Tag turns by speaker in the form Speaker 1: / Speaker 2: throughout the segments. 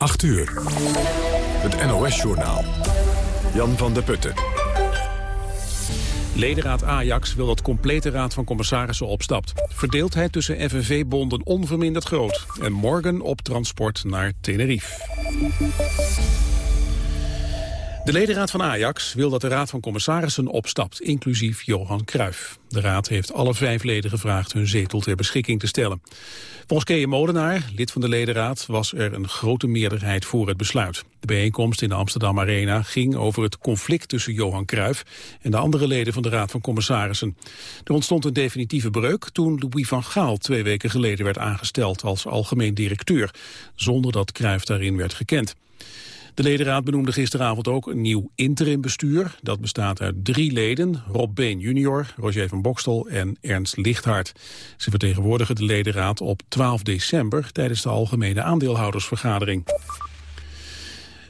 Speaker 1: 8 uur. Het NOS-journaal. Jan van der Putten.
Speaker 2: Ledenraad Ajax wil dat complete raad van commissarissen opstapt. Verdeeldheid tussen FNV-bonden onverminderd groot. En morgen op transport naar Tenerife. De ledenraad van Ajax wil dat de raad van commissarissen opstapt, inclusief Johan Cruijff. De raad heeft alle vijf leden gevraagd hun zetel ter beschikking te stellen. Volgens Kees Molenaar, lid van de ledenraad, was er een grote meerderheid voor het besluit. De bijeenkomst in de Amsterdam Arena ging over het conflict tussen Johan Cruijff en de andere leden van de raad van commissarissen. Er ontstond een definitieve breuk toen Louis van Gaal twee weken geleden werd aangesteld als algemeen directeur, zonder dat Cruijff daarin werd gekend. De ledenraad benoemde gisteravond ook een nieuw interimbestuur. Dat bestaat uit drie leden, Rob Been junior, Roger van Bokstel en Ernst Lichthart. Ze vertegenwoordigen de ledenraad op 12 december tijdens de algemene aandeelhoudersvergadering.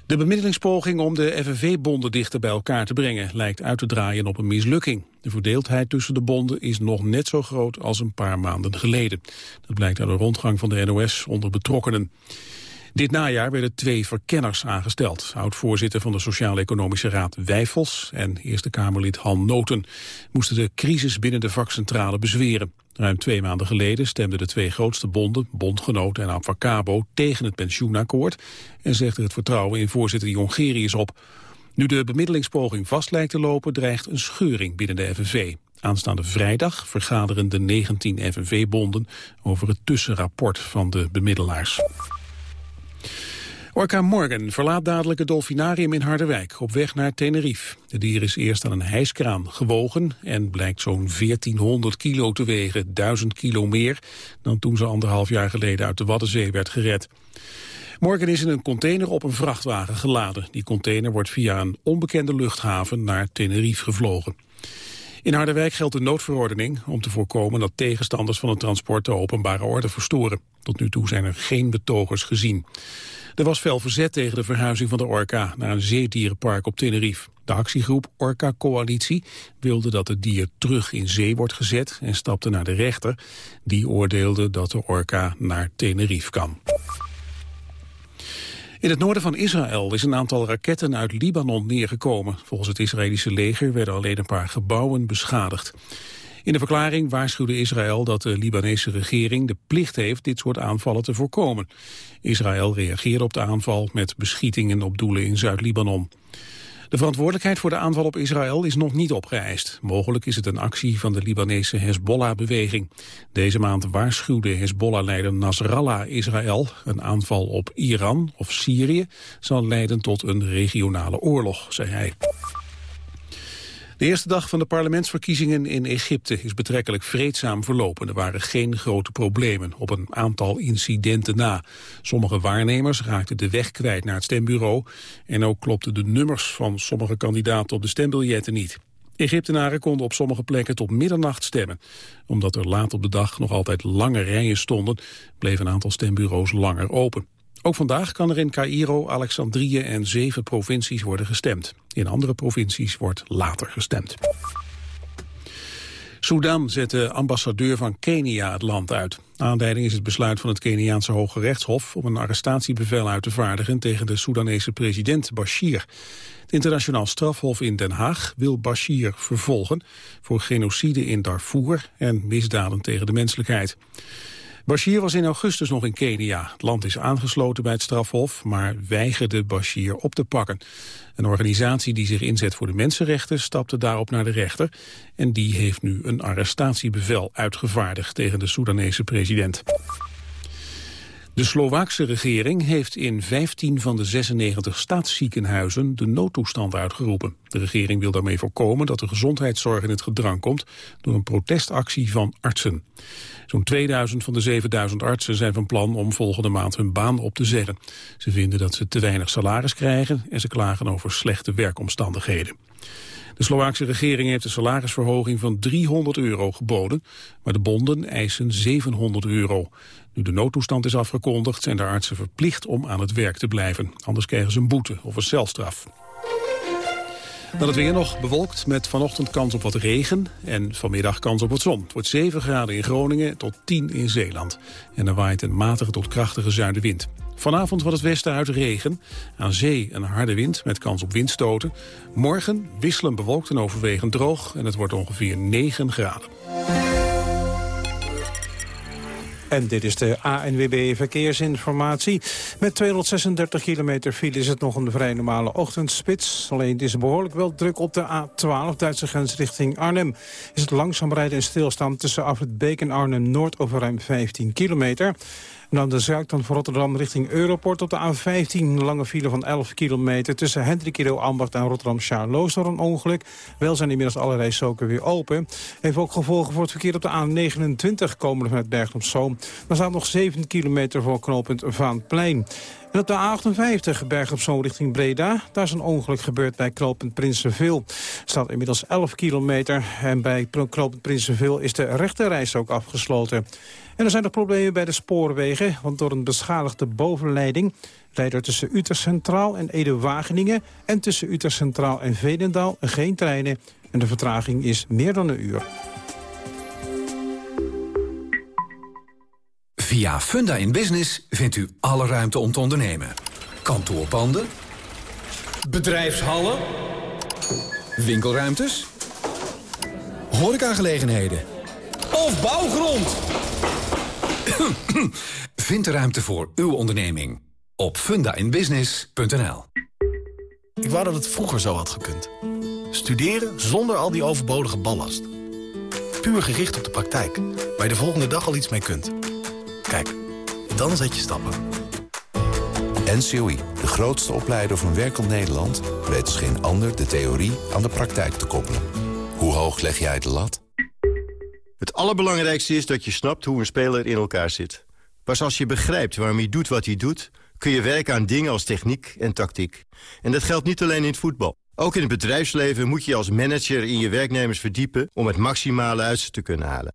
Speaker 2: De bemiddelingspoging om de FNV-bonden dichter bij elkaar te brengen lijkt uit te draaien op een mislukking. De verdeeldheid tussen de bonden is nog net zo groot als een paar maanden geleden. Dat blijkt uit de rondgang van de NOS onder betrokkenen. Dit najaar werden twee verkenners aangesteld. Oud-voorzitter van de Sociaal-Economische Raad Wijfels en Eerste Kamerlid Han Noten moesten de crisis binnen de vakcentrale bezweren. Ruim twee maanden geleden stemden de twee grootste bonden, Bondgenoot en Avacabo, tegen het pensioenakkoord en zegde het vertrouwen in voorzitter Jongerius op. Nu de bemiddelingspoging vast lijkt te lopen, dreigt een scheuring binnen de FNV. Aanstaande vrijdag vergaderen de 19 FNV-bonden over het tussenrapport van de bemiddelaars. Orca Morgan verlaat dadelijk het dolfinarium in Harderwijk op weg naar Tenerife. De dier is eerst aan een hijskraan gewogen en blijkt zo'n 1400 kilo te wegen, 1000 kilo meer dan toen ze anderhalf jaar geleden uit de Waddenzee werd gered. Morgan is in een container op een vrachtwagen geladen. Die container wordt via een onbekende luchthaven naar Tenerife gevlogen. In Harderwijk geldt de noodverordening om te voorkomen dat tegenstanders van het transport de openbare orde verstoren. Tot nu toe zijn er geen betogers gezien. Er was fel verzet tegen de verhuizing van de orka naar een zeedierenpark op Tenerife. De actiegroep Orca Coalitie wilde dat het dier terug in zee wordt gezet en stapte naar de rechter. Die oordeelde dat de orka naar Tenerife kan. In het noorden van Israël is een aantal raketten uit Libanon neergekomen. Volgens het Israëlische leger werden alleen een paar gebouwen beschadigd. In de verklaring waarschuwde Israël dat de Libanese regering de plicht heeft dit soort aanvallen te voorkomen. Israël reageerde op de aanval met beschietingen op doelen in Zuid-Libanon. De verantwoordelijkheid voor de aanval op Israël is nog niet opgeëist. Mogelijk is het een actie van de Libanese Hezbollah-beweging. Deze maand waarschuwde Hezbollah-leider Nasrallah Israël. Een aanval op Iran of Syrië zal leiden tot een regionale oorlog, zei hij. De eerste dag van de parlementsverkiezingen in Egypte is betrekkelijk vreedzaam verlopen. Er waren geen grote problemen op een aantal incidenten na. Sommige waarnemers raakten de weg kwijt naar het stembureau... en ook klopten de nummers van sommige kandidaten op de stembiljetten niet. Egyptenaren konden op sommige plekken tot middernacht stemmen. Omdat er laat op de dag nog altijd lange rijen stonden... bleef een aantal stembureaus langer open. Ook vandaag kan er in Cairo, Alexandrië en zeven provincies worden gestemd. In andere provincies wordt later gestemd. Sudan zet de ambassadeur van Kenia het land uit. Aanleiding is het besluit van het Keniaanse Hoge Rechtshof... om een arrestatiebevel uit te vaardigen tegen de Soedanese president Bashir. Het internationaal strafhof in Den Haag wil Bashir vervolgen... voor genocide in Darfur en misdaden tegen de menselijkheid. Bashir was in augustus nog in Kenia. Het land is aangesloten bij het strafhof, maar weigerde Bashir op te pakken. Een organisatie die zich inzet voor de mensenrechten stapte daarop naar de rechter. En die heeft nu een arrestatiebevel uitgevaardigd tegen de Soedanese president. De Slovaakse regering heeft in 15 van de 96 staatsziekenhuizen de noodtoestand uitgeroepen. De regering wil daarmee voorkomen dat de gezondheidszorg in het gedrang komt door een protestactie van artsen. Zo'n 2000 van de 7000 artsen zijn van plan om volgende maand hun baan op te zeggen. Ze vinden dat ze te weinig salaris krijgen en ze klagen over slechte werkomstandigheden. De Slovaakse regering heeft een salarisverhoging van 300 euro geboden, maar de bonden eisen 700 euro. Nu de noodtoestand is afgekondigd zijn de artsen verplicht om aan het werk te blijven. Anders krijgen ze een boete of een celstraf. Dan het weer nog bewolkt met vanochtend kans op wat regen en vanmiddag kans op wat zon. Het wordt 7 graden in Groningen tot 10 in Zeeland. En er waait een matige tot krachtige zuidenwind. Vanavond wordt het westen uit regen. Aan zee een harde wind met kans op windstoten. Morgen wisselen bewolkt en overwegend droog en het wordt ongeveer 9 graden.
Speaker 3: En dit is de ANWB Verkeersinformatie. Met 236 kilometer file is het nog een vrij normale ochtendspits. Alleen het is behoorlijk wel druk op de A12, Duitse grens richting Arnhem. Is het langzaam rijden en stilstand tussen Afrit Beek en Arnhem-Noord over ruim 15 kilometer. En de zuid van Rotterdam richting Europort op de A15. Een lange file van 11 kilometer tussen Hendrikido Ambacht en Rotterdam-Charloes door een ongeluk. Wel zijn inmiddels alle rijstroken weer open. Heeft ook gevolgen voor het verkeer op de A29 komende vanuit Bergen op Zoom. Dan staat nog 7 kilometer voor knooppunt Vaanplein. En op de A58 Berg op Zoom richting Breda. Daar is een ongeluk gebeurd bij knooppunt Prinsenveel. Staat inmiddels 11 kilometer. En bij knooppunt Prinsenveel is de rechterreis ook afgesloten. En er zijn nog problemen bij de spoorwegen. Want door een beschadigde bovenleiding rijden er tussen Utrecht Centraal en Ede-Wageningen... en tussen Utrecht Centraal en Vedendaal geen treinen. En de vertraging is meer dan een uur.
Speaker 4: Via Funda in Business vindt u alle ruimte om te ondernemen. Kantoorpanden. Bedrijfshallen. Winkelruimtes. Horecagelegenheden. Of bouwgrond. Vind de ruimte voor uw onderneming op fundainbusiness.nl.
Speaker 5: Ik wou dat het vroeger zo had gekund. Studeren zonder al die overbodige ballast. Puur gericht op de praktijk, waar je de volgende dag al iets mee kunt. Kijk, dan zet je stappen.
Speaker 6: NCOI, de grootste opleider van werkend Nederland... weet als geen ander de theorie aan de praktijk te koppelen. Hoe hoog leg jij de lat?
Speaker 7: Het allerbelangrijkste is dat je snapt hoe een speler in elkaar zit. Pas als je begrijpt waarom hij doet wat hij doet... kun je werken aan dingen als techniek en tactiek. En dat geldt niet alleen in het voetbal. Ook in het bedrijfsleven moet je als manager in je werknemers verdiepen... om het maximale uit ze te kunnen halen.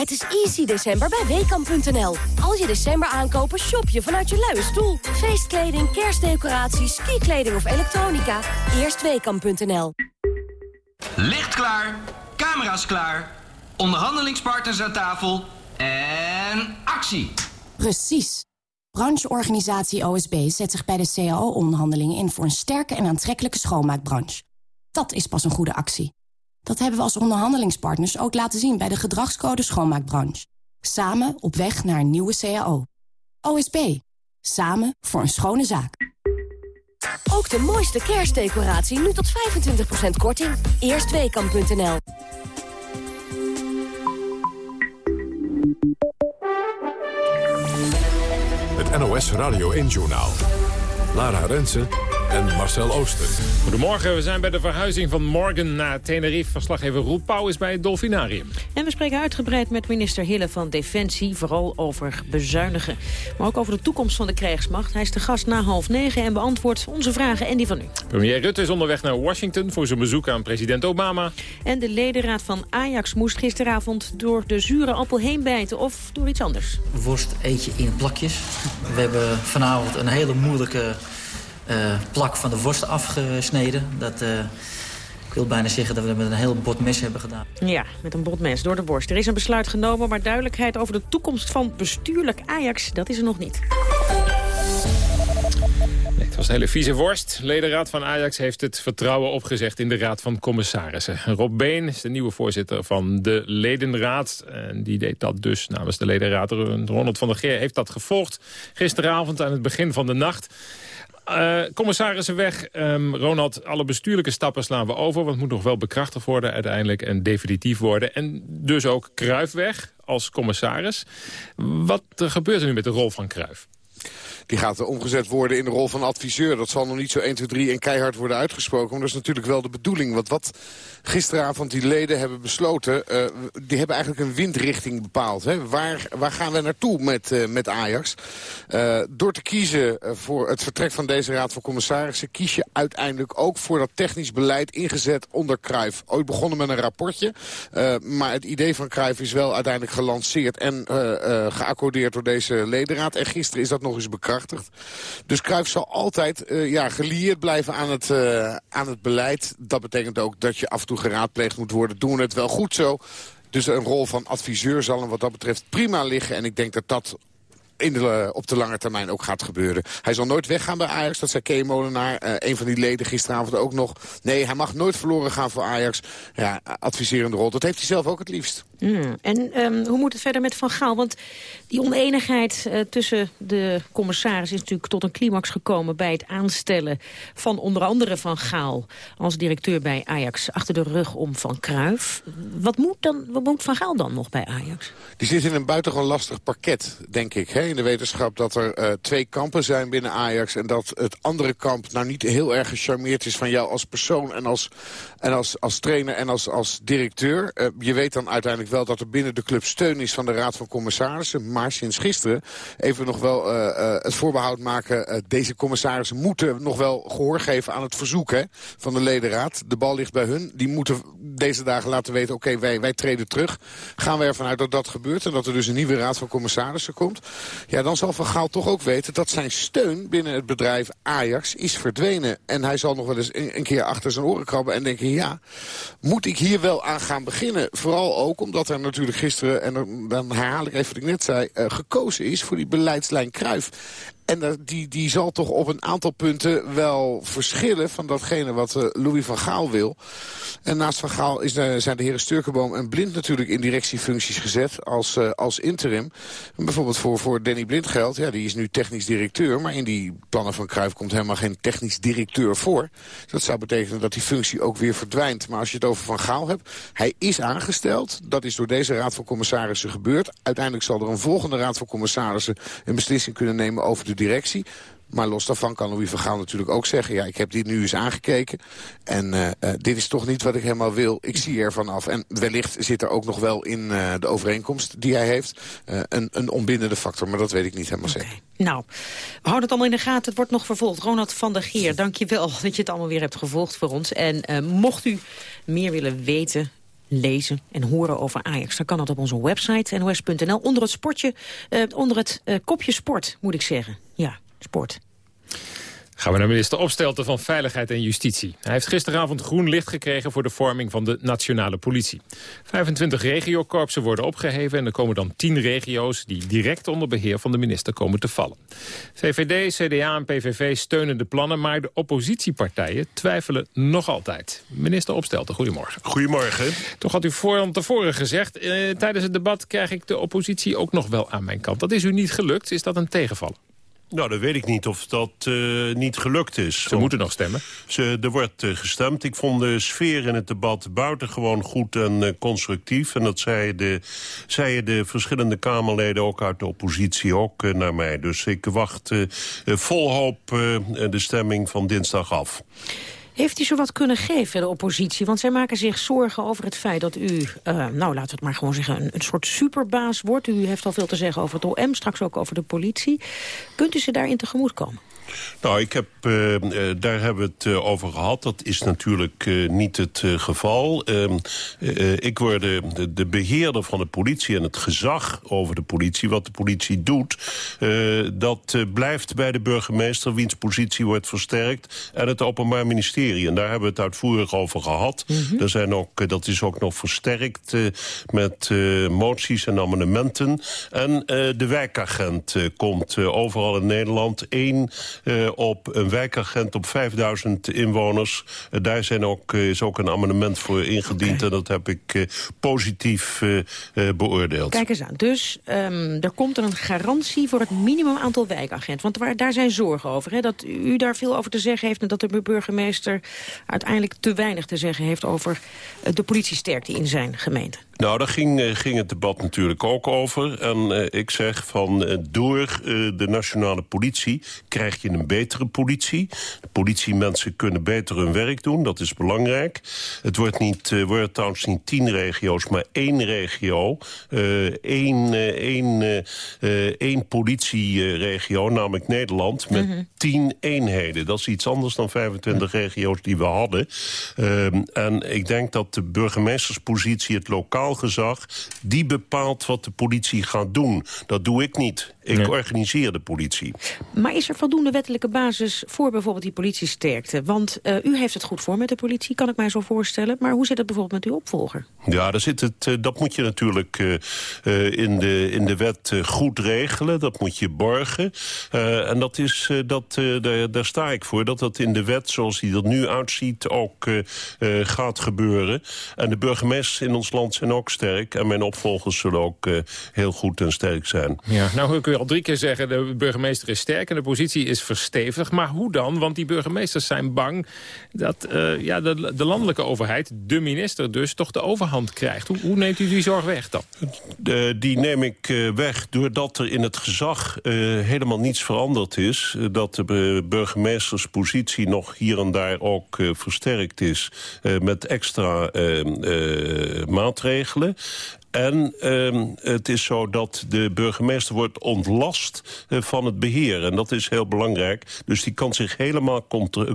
Speaker 8: Het is easy december bij Weekamp.nl. Als je december aankopen, shop je vanuit je luie stoel. Feestkleding, kerstdecoraties, skikleding of elektronica. Eerst Weekamp.nl.
Speaker 9: Licht klaar, camera's klaar, onderhandelingspartners aan tafel en actie.
Speaker 10: Precies. Brancheorganisatie OSB zet zich bij de CAO-onderhandelingen in... voor een sterke en aantrekkelijke schoonmaakbranche. Dat is pas een goede actie. Dat hebben we als onderhandelingspartners ook laten zien bij de gedragscode schoonmaakbranche. Samen op weg naar een nieuwe CAO. OSB. Samen voor een schone zaak.
Speaker 8: Ook de mooiste kerstdecoratie nu tot 25% korting. Eerstweekam.nl
Speaker 1: Het NOS Radio 1-journaal. Lara Rensen en Marcel Ooster.
Speaker 11: Goedemorgen, we zijn bij de verhuizing van Morgan naar Tenerife. Verslaggever Roel Pauw is bij het Dolfinarium.
Speaker 12: En we spreken uitgebreid met minister Hille van Defensie... vooral over bezuinigen, maar ook over de toekomst van de krijgsmacht. Hij is de gast na half negen en beantwoordt onze vragen en die van u.
Speaker 11: Premier Rutte is onderweg naar Washington... voor zijn bezoek aan president Obama.
Speaker 12: En de ledenraad van Ajax moest gisteravond door de zure appel heen bijten... of door iets anders.
Speaker 13: Worst eet je in plakjes. We hebben vanavond een hele moeilijke plak van de worst afgesneden. Dat, uh, ik wil bijna zeggen dat we dat met een heel bot mes hebben gedaan.
Speaker 12: Ja, met een bot mes door de borst. Er is een besluit genomen, maar duidelijkheid over de toekomst van bestuurlijk Ajax, dat is er nog niet.
Speaker 11: Nee, het was een hele vieze worst. Ledenraad van Ajax heeft het vertrouwen opgezegd in de Raad van Commissarissen. Rob Been is de nieuwe voorzitter van de Ledenraad. En die deed dat dus namens de Ledenraad. Ronald van der Geer heeft dat gevolgd gisteravond aan het begin van de nacht. Uh, commissarissen weg. Um, Ronald, alle bestuurlijke stappen slaan we over. Want het moet nog wel bekrachtigd worden uiteindelijk en definitief worden. En dus ook Kruif weg als commissaris. Wat gebeurt er nu met de rol van Kruif?
Speaker 14: Die gaat omgezet worden in de rol van adviseur. Dat zal nog niet zo 1, 2, 3 en keihard worden uitgesproken. Maar dat is natuurlijk wel de bedoeling. Want wat gisteravond die leden hebben besloten... Uh, die hebben eigenlijk een windrichting bepaald. Hè? Waar, waar gaan we naartoe met, uh, met Ajax? Uh, door te kiezen voor het vertrek van deze raad van commissarissen... kies je uiteindelijk ook voor dat technisch beleid ingezet onder Cruijff. Ooit begonnen met een rapportje. maar het idee van Cruijff is wel uiteindelijk gelanceerd... en geaccordeerd door deze ledenraad. En gisteren is dat nog eens bekrachtigd. Dus Cruijff zal altijd ja, gelieerd blijven aan het, aan het beleid. Dat betekent ook dat je af en toe geraadpleegd moet worden. Doen we het wel goed zo? Dus een rol van adviseur zal hem wat dat betreft prima liggen. En ik denk dat dat in de, op de lange termijn ook gaat gebeuren. Hij zal nooit weggaan bij Ajax, dat zei Kee Molenaar. Uh, een van die leden gisteravond ook nog. Nee, hij mag nooit verloren gaan voor Ajax. Ja, adviserende rol, dat heeft hij zelf ook het liefst.
Speaker 12: Mm. En um, hoe moet het verder met Van Gaal? Want die oneenigheid uh, tussen de commissaris is natuurlijk tot een climax gekomen... bij het aanstellen van onder andere Van Gaal als directeur bij Ajax... achter de rug om Van Kruif. Wat moet, dan, wat moet Van Gaal dan nog bij Ajax?
Speaker 14: Die zit in een buitengewoon lastig pakket, denk ik. Hè? In de wetenschap dat er uh, twee kampen zijn binnen Ajax... en dat het andere kamp nou niet heel erg gecharmeerd is van jou als persoon... en als, en als, als trainer en als, als directeur. Uh, je weet dan uiteindelijk wel dat er binnen de club steun is van de Raad van Commissarissen. Maar sinds gisteren even nog wel uh, het voorbehoud maken. Deze commissarissen moeten nog wel gehoor geven aan het verzoek hè, van de ledenraad. De bal ligt bij hun. Die moeten deze dagen laten weten, oké, wij, wij treden terug. Gaan we ervan uit dat dat gebeurt en dat er dus een nieuwe Raad van Commissarissen komt. Ja, dan zal Van Gaal toch ook weten dat zijn steun binnen het bedrijf Ajax is verdwenen. En hij zal nog wel eens een, keer achter zijn oren krabben en denken, ja, moet ik hier wel aan gaan beginnen? Vooral ook omdat er natuurlijk gisteren, en dan herhaal ik even wat ik net zei... Uh, gekozen is voor die beleidslijn Kruif. En die, die zal toch op een aantal punten wel verschillen van datgene wat uh, Louis van Gaal wil. En naast Van Gaal is zijn de heren Sturkenboom en Blind natuurlijk in directiefuncties gezet als, uh, als interim. Bijvoorbeeld voor, voor Danny Blind geldt, ja, die is nu technisch directeur. Maar in die plannen van Cruijff komt helemaal geen technisch directeur voor. Dat zou betekenen dat die functie ook weer verdwijnt. Maar als je het over Van Gaal hebt, hij is aangesteld. Dat is door deze raad van commissarissen gebeurd. Uiteindelijk zal er een volgende raad van commissarissen een beslissing kunnen nemen over de directie. Maar los daarvan kan Louis van Gaal natuurlijk ook zeggen... ja, ik heb dit nu eens aangekeken en uh, uh, dit is toch niet wat ik helemaal wil. Ik zie er vanaf. En wellicht zit er ook nog wel in uh, de overeenkomst die hij heeft... een, een onbindende factor, maar dat weet ik niet helemaal okay. zeker.
Speaker 12: Nou, we houden het allemaal in de gaten. Het wordt nog vervolgd. Ronald van der Geer, dank je wel dat je het allemaal weer hebt gevolgd voor ons. En mocht u meer willen weten lezen en horen over Ajax. Dan kan dat op onze website nos.nl onder het sportje, uh, onder het uh, kopje sport, moet ik zeggen. Ja, sport.
Speaker 15: Gaan we naar minister Opstelten van Veiligheid en Justitie. Hij heeft gisteravond groen licht gekregen voor de vorming van de nationale politie. 25 regiokorpsen worden opgeheven en er komen dan 10 regio's... die direct onder beheer van de minister komen te vallen. VVD, CDA en PVV steunen de plannen, maar de oppositiepartijen twijfelen nog altijd. Minister Opstelten, goedemorgen.
Speaker 16: Goedemorgen.
Speaker 15: Toch had u voor tevoren gezegd, eh, tijdens het debat krijg ik de oppositie ook nog wel aan mijn kant. Dat is u niet gelukt, is dat een tegenvaller?
Speaker 16: Nou, dan weet ik niet of dat uh, niet gelukt is.
Speaker 15: Ze moeten nog stemmen.
Speaker 16: Ze, er wordt uh, gestemd. Ik vond de sfeer in het debat buitengewoon goed en uh, constructief. En dat zeiden de, zeiden de verschillende Kamerleden, ook uit de oppositie, ook naar mij. Dus ik wacht vol hoop de stemming van dinsdag af.
Speaker 12: Heeft u zo wat kunnen geven, de oppositie? Want zij maken zich zorgen over het feit dat u, uh, nou laten we het maar gewoon zeggen, een, een, soort superbaas wordt. U heeft al veel te zeggen over het OM, straks ook over de politie. Kunt u ze daarin tegemoet komen?
Speaker 16: Nou, ik heb, uh, daar hebben we het uh, over gehad. Dat is natuurlijk niet het geval. Ehm, ik word de, de, beheerder van de politie en het gezag over de politie... wat de politie doet, dat blijft bij de burgemeester... wiens positie wordt versterkt, en het Openbaar Ministerie. En daar hebben we het uitvoerig over gehad. Mm -hmm. er zijn ook, dat is ook nog versterkt met moties en amendementen. En de wijkagent komt overal in Nederland één uh, op een wijkagent op 5000 inwoners. Uh, daar zijn ook, uh, is ook een amendement voor ingediend okay. en dat heb ik positief beoordeeld.
Speaker 12: Kijk eens aan, dus um, er komt er een garantie voor het minimum aantal wijkagenten. Want waar, daar zijn zorgen over, hè, dat u daar veel over te zeggen heeft... en dat de burgemeester uiteindelijk te weinig te zeggen heeft over de politiesterkte in zijn gemeente.
Speaker 16: Nou, daar ging, eh, ging het debat natuurlijk ook over. En uh, ik zeg van uh, door uh, de nationale politie krijg je een betere politie. De politiemensen kunnen beter hun werk doen, dat is belangrijk. Het wordt, niet, wordt trouwens niet tien regio's, maar één regio. één, één, één politieregio, namelijk Nederland, met mm -hmm. tien eenheden. Dat is iets anders dan 25 regio's die we hadden. Ehm, en ik denk dat de burgemeesterspositie, het lokaal gezag... die bepaalt wat de politie gaat doen. Dat doe ik niet. Ik nee. organiseer de politie.
Speaker 12: Maar is er voldoende wettelijke basis voor bijvoorbeeld die politiesterkte? Want uh, u heeft het goed voor met de politie, kan ik mij zo voorstellen. Maar hoe zit het bijvoorbeeld met uw opvolger?
Speaker 16: Ja, daar zit het, uh, dat moet je natuurlijk uh, in, de, in de wet goed regelen. Dat moet je borgen. en dat is, dat, daar, daar, sta ik voor. Dat dat in de wet, zoals die er nu uitziet, ook gaat gebeuren. En de burgemeesters in ons land zijn ook sterk. En mijn opvolgers zullen ook heel goed en sterk zijn.
Speaker 15: Ja, nou al drie keer zeggen... de burgemeester is sterk en de positie is verstevigd. Maar hoe dan? Want die burgemeesters zijn bang... dat uh, ja, de, de, landelijke overheid, de minister dus... toch de overhand krijgt. Hoe, hoe neemt u die zorg weg dan?
Speaker 16: Uh, die neem ik uh, weg doordat er in het gezag helemaal niets veranderd is. dat de burgemeesterspositie nog hier en daar ook versterkt is... met extra maatregelen. En uh, het is zo dat de burgemeester wordt ontlast uh, van het beheer. En dat is heel belangrijk. Dus die kan zich helemaal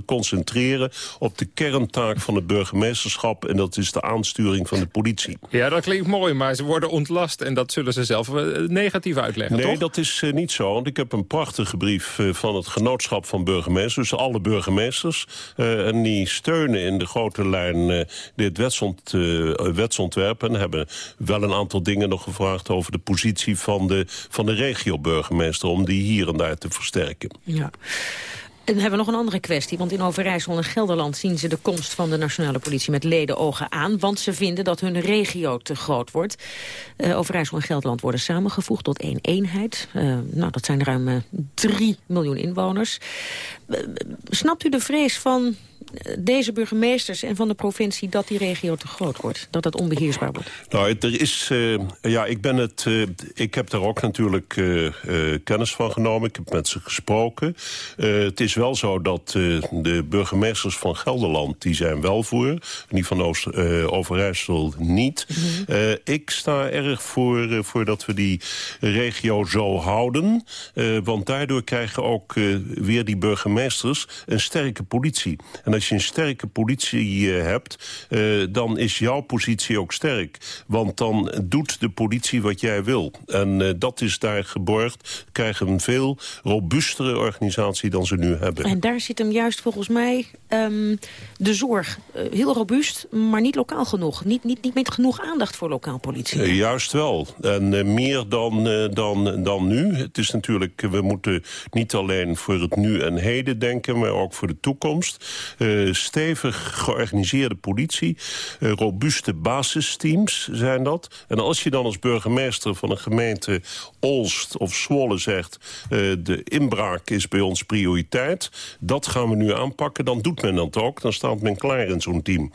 Speaker 16: concentreren op de kerntaak van het burgemeesterschap. En dat is de aansturing van de politie.
Speaker 15: Ja, dat klinkt mooi, maar ze worden ontlast. En dat zullen ze zelf uh, negatief uitleggen,
Speaker 16: Nee,
Speaker 15: toch?
Speaker 16: dat is uh, niet zo. Want ik heb een prachtige brief van het genootschap van burgemeesters. Dus alle burgemeesters. En die steunen in de grote lijn dit wetsont, wetsontwerp. En hebben wel een aantal dingen nog gevraagd over de positie van de, van de regio-burgemeester... om die hier en daar te versterken.
Speaker 12: Ja. En dan hebben we nog een andere kwestie. Want in Overijssel en Gelderland zien ze de komst van de nationale politie met ledenogen aan. Want ze vinden dat hun regio te groot wordt. Uh, Overijssel en Gelderland worden samengevoegd tot één eenheid. Uh, nou, dat zijn ruim uh, 3 miljoen inwoners. Snapt u de vrees van deze burgemeesters en van de provincie dat die regio te groot wordt? Dat het onbeheersbaar wordt?
Speaker 16: Nou, er is... Uh, ja, ik ben het... Uh, ik heb daar ook natuurlijk uh, kennis van genomen. Ik heb met ze gesproken. het is wel zo dat de burgemeesters van Gelderland... die zijn wel voor. Die van Oost, Overijssel niet. Mm -hmm. ik sta erg voor, voor dat we die regio zo houden. want daardoor krijgen ook weer die burgemeesters... een sterke politie. En als je een sterke politie uh, hebt, uh, dan is jouw positie ook sterk. Want dan doet de politie wat jij wil. En uh, dat is daar geborgd. Krijgen een veel robuustere organisatie dan ze nu hebben.
Speaker 12: En daar zit hem juist volgens mij um, de zorg. heel robuust, maar niet lokaal genoeg. Niet, niet, niet met genoeg aandacht voor lokaal politie.
Speaker 16: juist wel. En meer dan, dan, dan nu. Het is natuurlijk, we moeten niet alleen voor het nu en heden denken... maar ook voor de toekomst. Uh, stevig georganiseerde politie, uh, robuuste basisteams zijn dat. En als je dan als burgemeester van een gemeente Olst of Zwolle zegt... Uh, de inbraak is bij ons prioriteit, dat gaan we nu aanpakken... dan doet men dat ook, dan staat men klaar in zo'n team.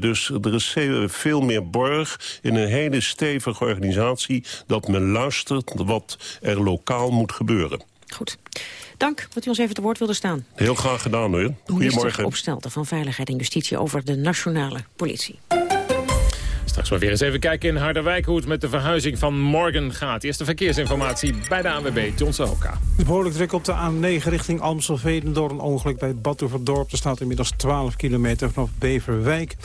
Speaker 16: dus er is veel meer borg in een hele stevige organisatie... dat men luistert wat er lokaal moet gebeuren.
Speaker 12: Goed. Dank dat u ons even te woord wilde staan.
Speaker 16: Heel graag gedaan hoor. Goedemorgen.
Speaker 12: Opstelten van Veiligheid en Justitie over de nationale politie.
Speaker 15: Straks maar weer eens even kijken in Harderwijk hoe het met de verhuizing van morgen gaat. Eerste verkeersinformatie bij de ANWB, John Sahoka.
Speaker 3: Het is behoorlijk druk op de A9 richting Amstelveen door een ongeluk bij Badhoevedorp. Er staat inmiddels 12 kilometer vanaf Beverwijk.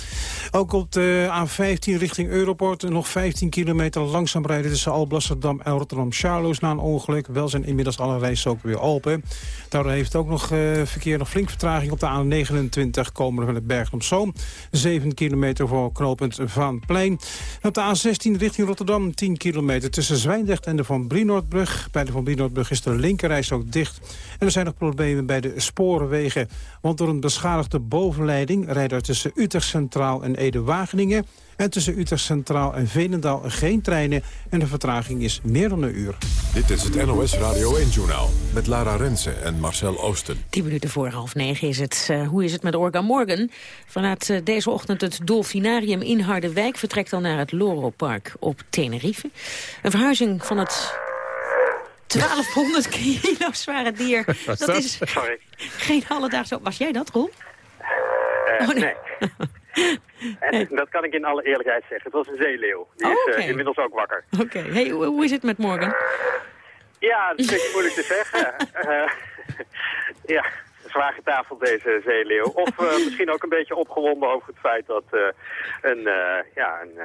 Speaker 3: Ook op de A15 richting Europort nog 15 kilometer langzaam rijden tussen Alblasserdam en Rotterdam-Charloes na een ongeluk. Wel zijn inmiddels alle rijstroken weer open. Daardoor heeft ook nog uh, verkeer nog flink vertraging op de A29 komen van de Berg om Zoom. 7 kilometer voor knooppunt Vaanplein. Op de A16 richting Rotterdam 10 kilometer tussen Zwijndrecht en de Van Brienoordbrug. Bij de Van Brienoordbrug is de linkerreis ook dicht. En er zijn nog problemen bij de sporenwegen. Want door een beschadigde bovenleiding rijden er tussen Utrecht Centraal en Ede-Wageningen. En tussen Utrecht Centraal en Veenendaal geen treinen. En de vertraging is meer dan een uur.
Speaker 1: Dit is het NOS Radio 1-journaal met Lara Rensen en Marcel Oosten.
Speaker 12: Tien minuten voor half negen is het. Uh, hoe is het met Orga Morgan? Vanuit uh, deze ochtend het Dolfinarium in Harderwijk... vertrekt dan naar het Loro Park op Tenerife. Een verhuizing van het 1200 kilo zware dier.
Speaker 17: dat,
Speaker 12: dat, is
Speaker 17: Sorry.
Speaker 12: geen alledaagse... Was jij dat, Roel?
Speaker 17: Uh, oh, nee. nee. dat kan ik in alle eerlijkheid zeggen. Het was een zeeleeuw. Die
Speaker 12: oh,
Speaker 17: okay.
Speaker 12: is
Speaker 17: uh, inmiddels ook wakker.
Speaker 12: Oké. Okay. Hey, hoe, is het met Morgan?
Speaker 17: Ja, dat is een beetje moeilijk te zeggen. Uh, ja, zwaar getafeld deze zeeleeuw. Of uh, misschien ook een beetje opgewonden over het feit dat een, ja, een,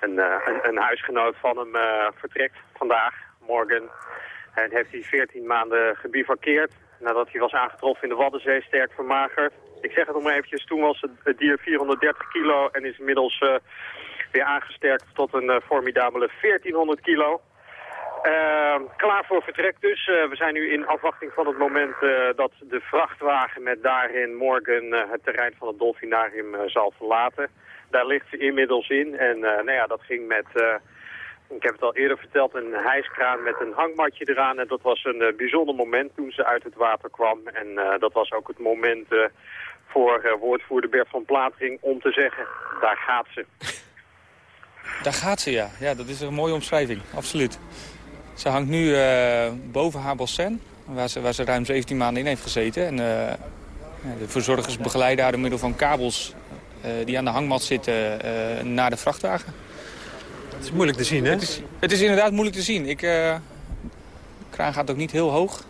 Speaker 17: een, een, een, huisgenoot van hem vertrekt vandaag, Morgan. En heeft hij 14 maanden gebivakkeerd nadat hij was aangetroffen in de Waddenzee, sterk vermagerd. Ik zeg het nog maar eventjes, toen was het dier 430 kilo en is inmiddels uh, weer aangesterkt tot een uh, formidabele 1400 kilo. Uh, klaar voor vertrek dus. Uh, we zijn nu in afwachting van het moment dat de vrachtwagen met daarin morgen het terrein van het Dolfinarium zal verlaten. Daar ligt ze inmiddels in en nou ja, dat ging met ik heb het al eerder verteld, een hijskraan met een hangmatje eraan. En dat was een bijzonder moment toen ze uit het water kwam. En dat was ook het moment voor woordvoerder Bert van Platering om te zeggen, daar gaat ze.
Speaker 18: Daar gaat ze, ja. Ja, dat is een mooie omschrijving, absoluut. Ze hangt nu boven haar bassin, waar ze, waar ze ruim 17 maanden in heeft gezeten. En de verzorgers begeleiden haar door middel van kabels die aan de hangmat zitten naar de vrachtwagen.
Speaker 3: Het is moeilijk te zien, hè?
Speaker 18: Het is, het is inderdaad moeilijk te zien. Ik, uh, de kraan gaat ook niet heel hoog.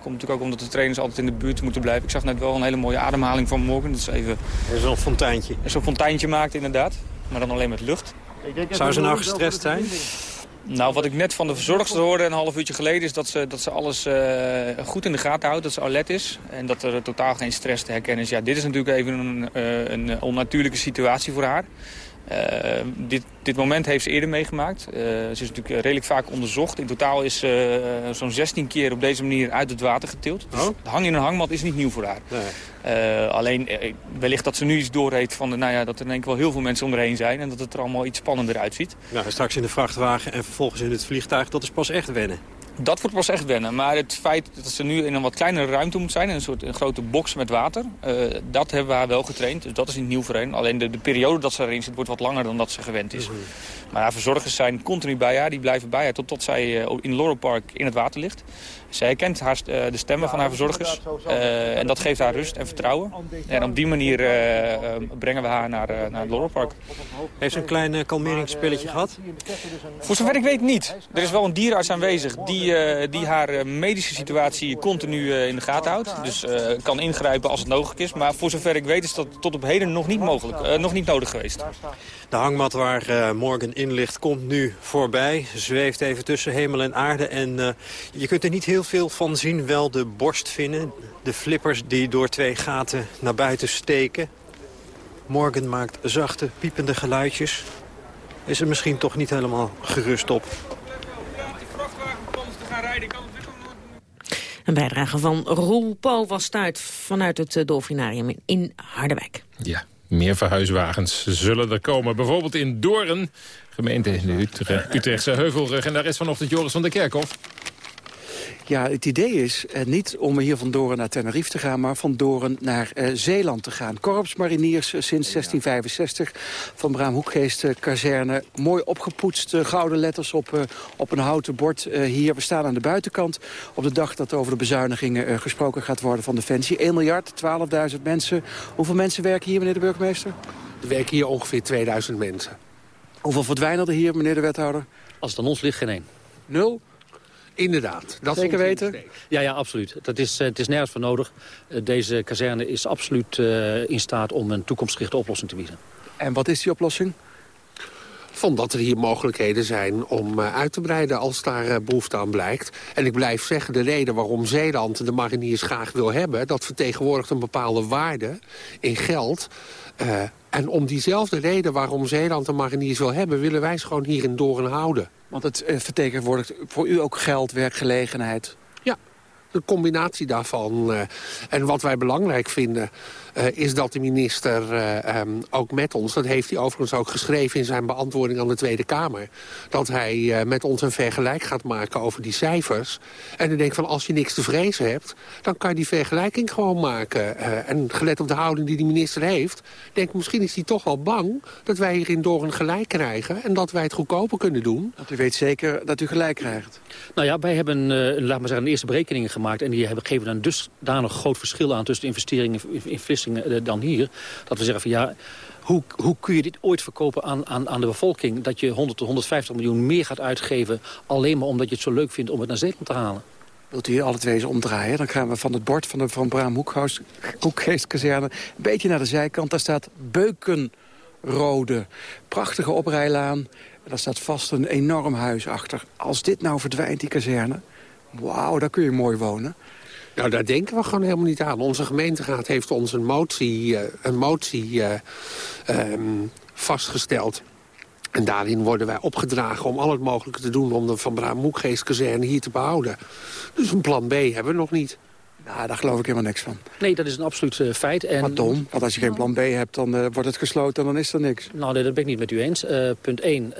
Speaker 18: Komt natuurlijk ook omdat de trainers altijd in de buurt moeten blijven. Ik zag net wel een hele mooie ademhaling van morgen. Dus even...
Speaker 3: Zo'n fonteintje.
Speaker 18: Zo'n fonteintje maakt inderdaad. Maar dan alleen met lucht.
Speaker 3: Zou ze nou gestrest zijn?
Speaker 18: Nou, wat ik net van de verzorgster hoorde een half uurtje geleden... is dat ze, dat ze alles uh, goed in de gaten houdt, dat ze alert is. En dat er totaal geen stress te herkennen is. Ja, dit is natuurlijk even een, uh, een onnatuurlijke situatie voor haar. Uh, dit, dit moment heeft ze eerder meegemaakt. Uh, ze is natuurlijk redelijk vaak onderzocht. In totaal is ze zo'n 16 keer op deze manier uit het water getild. Dus
Speaker 3: oh?
Speaker 18: hang in een hangmat is niet nieuw voor haar. Nee. alleen wellicht dat ze nu iets doorheet van de, nou ja, dat er in één keer wel heel veel mensen om haar heen zijn. En dat het er allemaal iets spannender uitziet.
Speaker 3: Nou, straks in de vrachtwagen en vervolgens in het vliegtuig, dat is pas echt wennen.
Speaker 18: Dat wordt pas echt wennen. Maar het feit dat ze nu in een wat kleinere ruimte moet zijn... in een soort een grote box met water... Uh, dat hebben we haar wel getraind. Dus dat is niet nieuw voor hen. Alleen de, de, periode dat ze erin zit wordt wat langer dan dat ze gewend is. Mm -hmm. Maar haar verzorgers zijn continu bij haar. Die blijven bij haar tot, tot zij uh, in Laurel Park in het water ligt. Zij herkent haar, uh, de stemmen ja, van haar verzorgers. en dat geeft haar rust en vertrouwen. En op die manier brengen we haar naar, naar het Laurel Park.
Speaker 3: Heeft ze een klein kalmeringsspelletje gehad?
Speaker 18: Voor zover ik weet niet. Er is wel een dierenarts aanwezig die uh, die haar medische situatie continu uh, in de gaten houdt. Dus uh, kan ingrijpen als het nodig is. Maar voor zover ik weet is dat tot op heden nog niet, mogelijk, nog niet nodig geweest.
Speaker 3: De hangmat waar Morgan in ligt komt nu voorbij. Zweeft even tussen hemel en aarde. En je kunt er niet heel veel van zien. Wel de borstvinnen, de flippers die door twee gaten naar buiten steken. Morgan maakt zachte, piepende geluidjes. Is er misschien toch niet helemaal gerust op.
Speaker 12: Een bijdrage van Roel Paul was stuit vanuit het Dolfinarium in Harderwijk.
Speaker 15: Ja, meer verhuiswagens zullen er komen. Bijvoorbeeld in Doorn, gemeente in de Utrecht, Utrechtse Heuvelrug. En daar is vanochtend Joris van der Kerkhof.
Speaker 19: Ja, het idee is uh, niet om hier van Doren naar Tenerife te gaan... maar van Doren naar uh, Zeeland te gaan. Korpsmariniers uh, sinds 1665 van Braam Hoekgeest kazerne. Mooi opgepoetst, gouden letters op, op een houten bord hier. We staan aan de buitenkant op de dag dat over de bezuinigingen gesproken gaat worden van Defensie. 1 miljard, 12.000 mensen. Hoeveel mensen werken hier, meneer de burgemeester?
Speaker 20: Er werken hier ongeveer 2000 mensen.
Speaker 19: Hoeveel verdwijnen er hier, meneer de wethouder?
Speaker 21: Als het aan ons ligt, geen één.
Speaker 19: Nul?
Speaker 20: Inderdaad. Dat
Speaker 19: Zeker weten?
Speaker 21: Ja, ja, absoluut. Dat is, het is nergens voor nodig. Deze kazerne is absoluut uh, in staat om een toekomstgerichte oplossing te bieden.
Speaker 19: En wat is die oplossing?
Speaker 20: Van dat er hier mogelijkheden zijn om uit te breiden als daar behoefte aan blijkt. En ik blijf zeggen, de reden waarom Zeeland de mariniers graag wil hebben... dat vertegenwoordigt een bepaalde waarde in geld... en om diezelfde reden waarom Zeeland de mariniers wil hebben... willen wij ze gewoon hier in Doorn houden.
Speaker 19: Want het uh, vertegenwoordigt voor u ook geld, werkgelegenheid.
Speaker 20: Ja, de combinatie daarvan. Uh, en wat wij belangrijk vinden... is dat de minister ehm, ook met ons... dat heeft hij overigens ook geschreven in zijn beantwoording aan de Tweede Kamer... dat hij met ons een vergelijk gaat maken over die cijfers. En ik denk van als je niks te vrezen hebt... dan kan je die vergelijking gewoon maken. en gelet op de houding die de minister heeft... denk ik misschien is hij toch wel bang dat wij hierin door een gelijk krijgen... en dat wij het goedkoper kunnen doen.
Speaker 19: Want u weet zeker dat u gelijk krijgt.
Speaker 21: Nou ja, wij hebben uh, laat maar zeggen, de eerste berekeningen gemaakt... en die hebben, geven dan dusdanig groot verschil aan tussen de investeringen in Vlissingen uh, dan hier... dat we zeggen van ja, hoe, hoe kun je dit ooit verkopen aan, aan, aan de bevolking... dat je 100 tot 150 miljoen meer gaat uitgeven... alleen maar omdat je het zo leuk vindt om het naar Zeeland te halen?
Speaker 19: Wilt u hier alle twee eens omdraaien? Dan gaan we van het bord van de Van Braam Hoekgeestkazerne... een beetje naar de zijkant. Daar staat Beukenrode. Prachtige oprijlaan. En daar staat vast een enorm huis achter. Als dit nou verdwijnt, die kazerne... wauw, daar kun je mooi wonen.
Speaker 20: Nou, daar denken we gewoon helemaal niet aan. Onze gemeenteraad heeft ons een motie, uh, een motie uh, um, vastgesteld. En daarin worden wij opgedragen om al het mogelijke te doen... om de Van Braam-Moekgeest-kazerne hier te behouden. Dus een plan B hebben we nog niet.
Speaker 19: Nou, daar geloof ik helemaal niks van.
Speaker 21: Nee, dat is een absoluut uh, feit. En...
Speaker 19: Maar dom, want als je geen plan B hebt, dan uh, wordt het gesloten en dan is er niks.
Speaker 21: Nou, nee, dat ben ik niet met u eens. Uh, punt 1,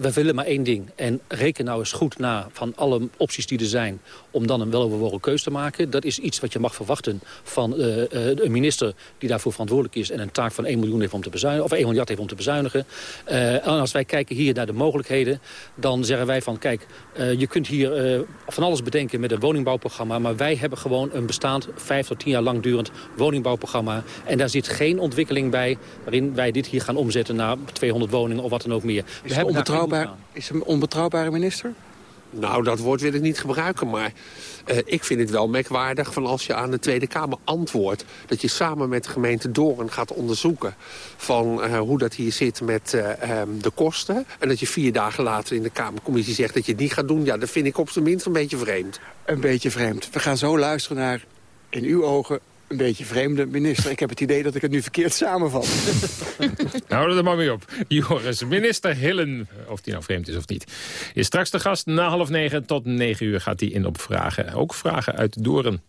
Speaker 21: we willen maar één ding. En reken nou eens goed na van alle opties die er zijn... om dan een weloverwogen keuze te maken. Dat is iets wat je mag verwachten van een minister die daarvoor verantwoordelijk is... en een taak van 1 miljoen heeft om te bezuinigen, of 1 miljard heeft om te bezuinigen. en als wij kijken hier naar de mogelijkheden, dan zeggen wij van... kijk, je kunt hier van alles bedenken met een woningbouwprogramma... maar wij hebben gewoon een bestaand vijf tot tien jaar lang durend woningbouwprogramma. En daar zit geen ontwikkeling bij waarin wij dit hier gaan omzetten naar 200 woningen of wat dan ook meer.
Speaker 19: Is, hij onbetrouwbaar, is een onbetrouwbare minister?
Speaker 20: Nou, dat woord wil ik niet gebruiken, maar uh, ik vind het wel merkwaardig... van als je aan de Tweede Kamer antwoordt... dat je samen met de gemeente Doorn gaat onderzoeken... van uh, hoe dat hier zit met uh, um, de kosten... en dat je vier dagen later in de Kamercommissie zegt dat je het niet gaat doen... ja, dat vind ik op zijn minst een beetje vreemd.
Speaker 19: Een beetje vreemd. We gaan zo luisteren naar, in uw ogen, een beetje vreemde minister. Ik heb het idee dat ik het nu verkeerd samenvat.
Speaker 15: nou, er maar mee op. Joris, minister Hillen, of die nou vreemd is of niet... is straks de gast. Na half negen tot negen uur gaat hij in op vragen. Ook vragen uit Doren.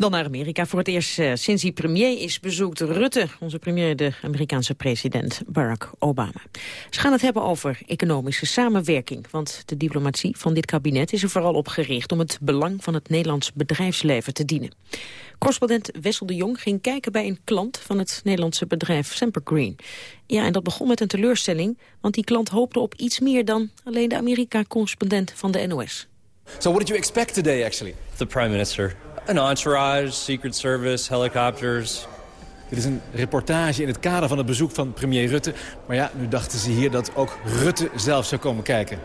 Speaker 12: Dan naar Amerika. Voor het eerst uh, sinds hij premier is bezoekt Rutte, onze premier, de Amerikaanse president Barack Obama. Ze gaan het hebben over economische samenwerking. Want de diplomatie van dit kabinet is er vooral op gericht om het belang van het Nederlands bedrijfsleven te dienen. Correspondent Wessel de Jong ging kijken bij een klant van het Nederlandse bedrijf Sempergreen. Ja, en dat begon met een teleurstelling, want die klant hoopte op iets meer dan alleen de Amerika-correspondent van de NOS.
Speaker 22: So what did you expect today, actually?
Speaker 23: The prime minister. An entourage, secret service, helicopters.
Speaker 22: Dit is een reportage in het kader van het bezoek van premier Rutte. Maar ja, nu dachten ze hier dat ook Rutte zelf zou komen kijken.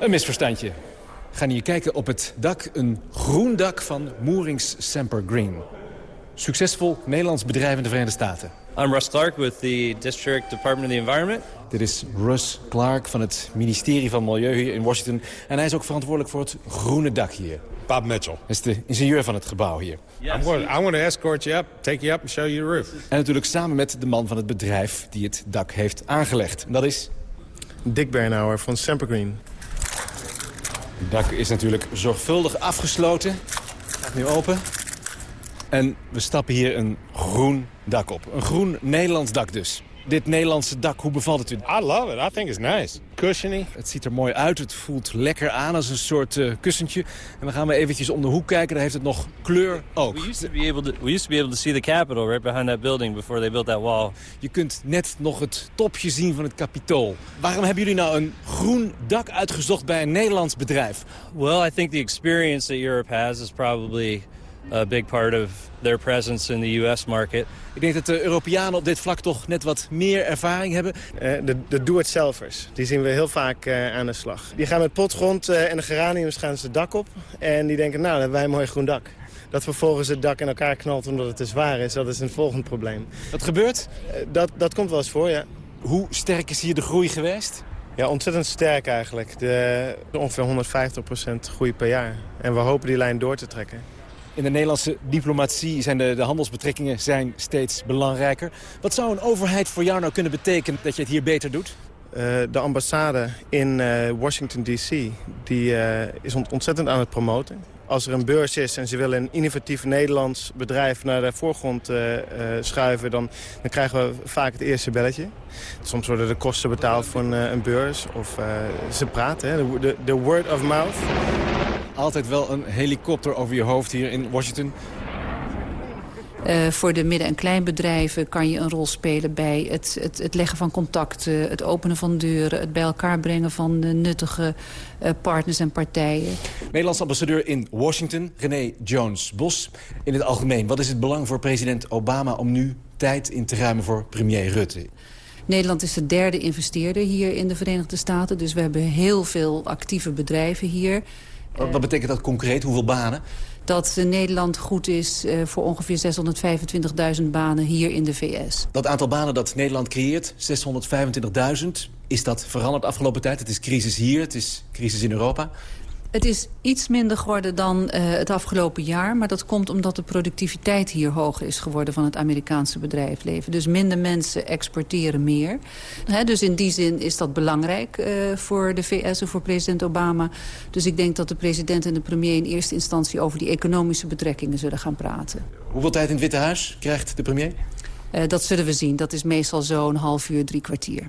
Speaker 22: Een misverstandje. We gaan hier kijken op het dak, een groen dak van Moorings Semper Green. Succesvol Nederlands bedrijf in de Verenigde Staten.
Speaker 23: I'm Russ Clark with the District Department of the Environment.
Speaker 22: Dit is Russ Clark van het ministerie van Milieu hier in Washington. En hij is ook verantwoordelijk voor het groene dak hier.
Speaker 24: Bob Mitchell.
Speaker 22: Hij is de ingenieur van het gebouw hier.
Speaker 24: Yes. I'm going, I'm going to escort you up, take you up and show you the roof.
Speaker 22: En natuurlijk samen met de man van het bedrijf die het dak heeft aangelegd. En dat is...
Speaker 24: Dick Bernauer van Sempergreen.
Speaker 22: Het dak is natuurlijk zorgvuldig afgesloten. Gaat nu open. En we stappen hier een groen dak op. Een groen Nederlands dak dus. Dit Nederlandse dak, hoe bevalt het u?
Speaker 24: I love it. I think it's nice. Cushiony.
Speaker 22: Het ziet er mooi uit. Het voelt lekker aan als een soort uh, kussentje. En dan gaan we eventjes om de hoek kijken. Daar heeft het nog kleur ook.
Speaker 23: We used, to be able to, we used to be able to see the Capitol right behind that building before they built that wall.
Speaker 22: Je kunt net nog het topje zien van het Capitool. Waarom hebben jullie nou een groen dak uitgezocht bij een Nederlands bedrijf?
Speaker 23: Well, I think the experience that Europe has is probably a big part of their presence in the US market.
Speaker 22: Ik denk dat de Europeanen op dit vlak toch net wat meer ervaring hebben.
Speaker 24: Uh, de de do-it-selfers, die zien we heel vaak uh, aan de slag. Die gaan met potgrond uh, en de geraniums gaan ze het dak op. En die denken, nou, dan hebben wij een mooi groen dak. Dat vervolgens het dak in elkaar knalt omdat het te zwaar is, dat is een volgend probleem.
Speaker 22: Dat gebeurt?
Speaker 24: dat, dat komt wel eens voor, ja.
Speaker 22: Hoe sterk is hier de groei geweest?
Speaker 24: Ja, ontzettend sterk eigenlijk. De, ongeveer 150% groei per jaar. En we hopen die lijn door te trekken.
Speaker 22: In de Nederlandse diplomatie zijn de, de, handelsbetrekkingen zijn steeds belangrijker. Wat zou een overheid voor jou nou kunnen betekenen dat je het hier beter doet?
Speaker 24: Uh, de ambassade in uh, Washington D.C. die uh, is ontzettend aan het promoten. Als er een beurs is en ze willen een innovatief Nederlands bedrijf naar de voorgrond schuiven... Dan, dan krijgen we vaak het eerste belletje. Soms worden de kosten betaald voor een, een beurs of ze praten, hè, de, de word of mouth.
Speaker 22: Altijd wel een helikopter over je hoofd hier in Washington.
Speaker 25: Uh, voor de midden- en kleinbedrijven kan je een rol spelen bij het, het, het, leggen van contacten, het openen van deuren, het bij elkaar brengen van uh, nuttige uh, partners en partijen.
Speaker 22: Nederlands ambassadeur in Washington, René Jones-Bos. In het algemeen, wat is het belang voor president Obama om nu tijd in te ruimen voor premier Rutte?
Speaker 25: Nederland is de derde investeerder hier in de Verenigde Staten. Dus we hebben heel veel actieve bedrijven hier.
Speaker 22: Wat betekent dat concreet? Hoeveel banen?
Speaker 25: Dat Nederland goed is uh, voor ongeveer 625.000 banen hier in de VS.
Speaker 22: Dat aantal banen dat Nederland creëert, 625.000, is dat veranderd de afgelopen tijd? Het is crisis hier, het is crisis in Europa.
Speaker 25: Het is iets minder geworden dan uh, het afgelopen jaar. Maar dat komt omdat de productiviteit hier hoger is geworden van het Amerikaanse bedrijfsleven. Dus minder mensen exporteren meer. He, dus in die zin is dat belangrijk uh, voor de VS en voor president Obama. Dus ik denk dat de president en de premier in eerste instantie over die economische betrekkingen zullen gaan praten.
Speaker 22: Hoeveel tijd in het Witte Huis krijgt de premier?
Speaker 25: Uh, dat zullen we zien. Dat is meestal zo'n half uur, drie kwartier.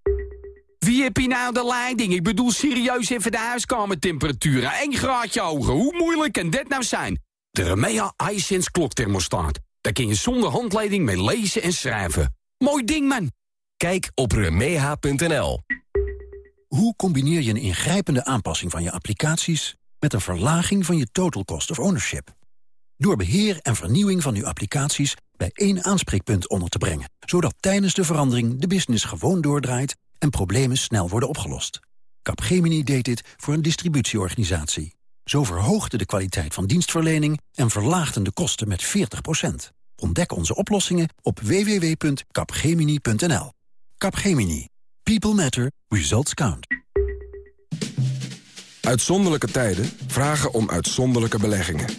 Speaker 26: Wie heb je nou de leiding? Ik bedoel serieus even de huiskamertemperatuur. 1 graadje hoger. Hoe moeilijk kan dit nou zijn? De Remea iSense klokthermostaat. Daar kun je zonder handleiding mee lezen en schrijven. Mooi ding, man.
Speaker 27: Kijk op remeha.nl.
Speaker 4: Hoe combineer je een ingrijpende aanpassing van je applicaties... met een verlaging van je total cost of ownership? Door beheer en vernieuwing van uw applicaties bij één aanspreekpunt onder te brengen. Zodat tijdens de verandering de business gewoon doordraait en problemen snel worden opgelost. Capgemini deed dit voor een distributieorganisatie. Zo verhoogde de kwaliteit van dienstverlening en verlaagden de kosten met 40%. Ontdek onze oplossingen op www.capgemini.nl. Capgemini. People matter. Results count.
Speaker 28: Uitzonderlijke tijden vragen om uitzonderlijke beleggingen.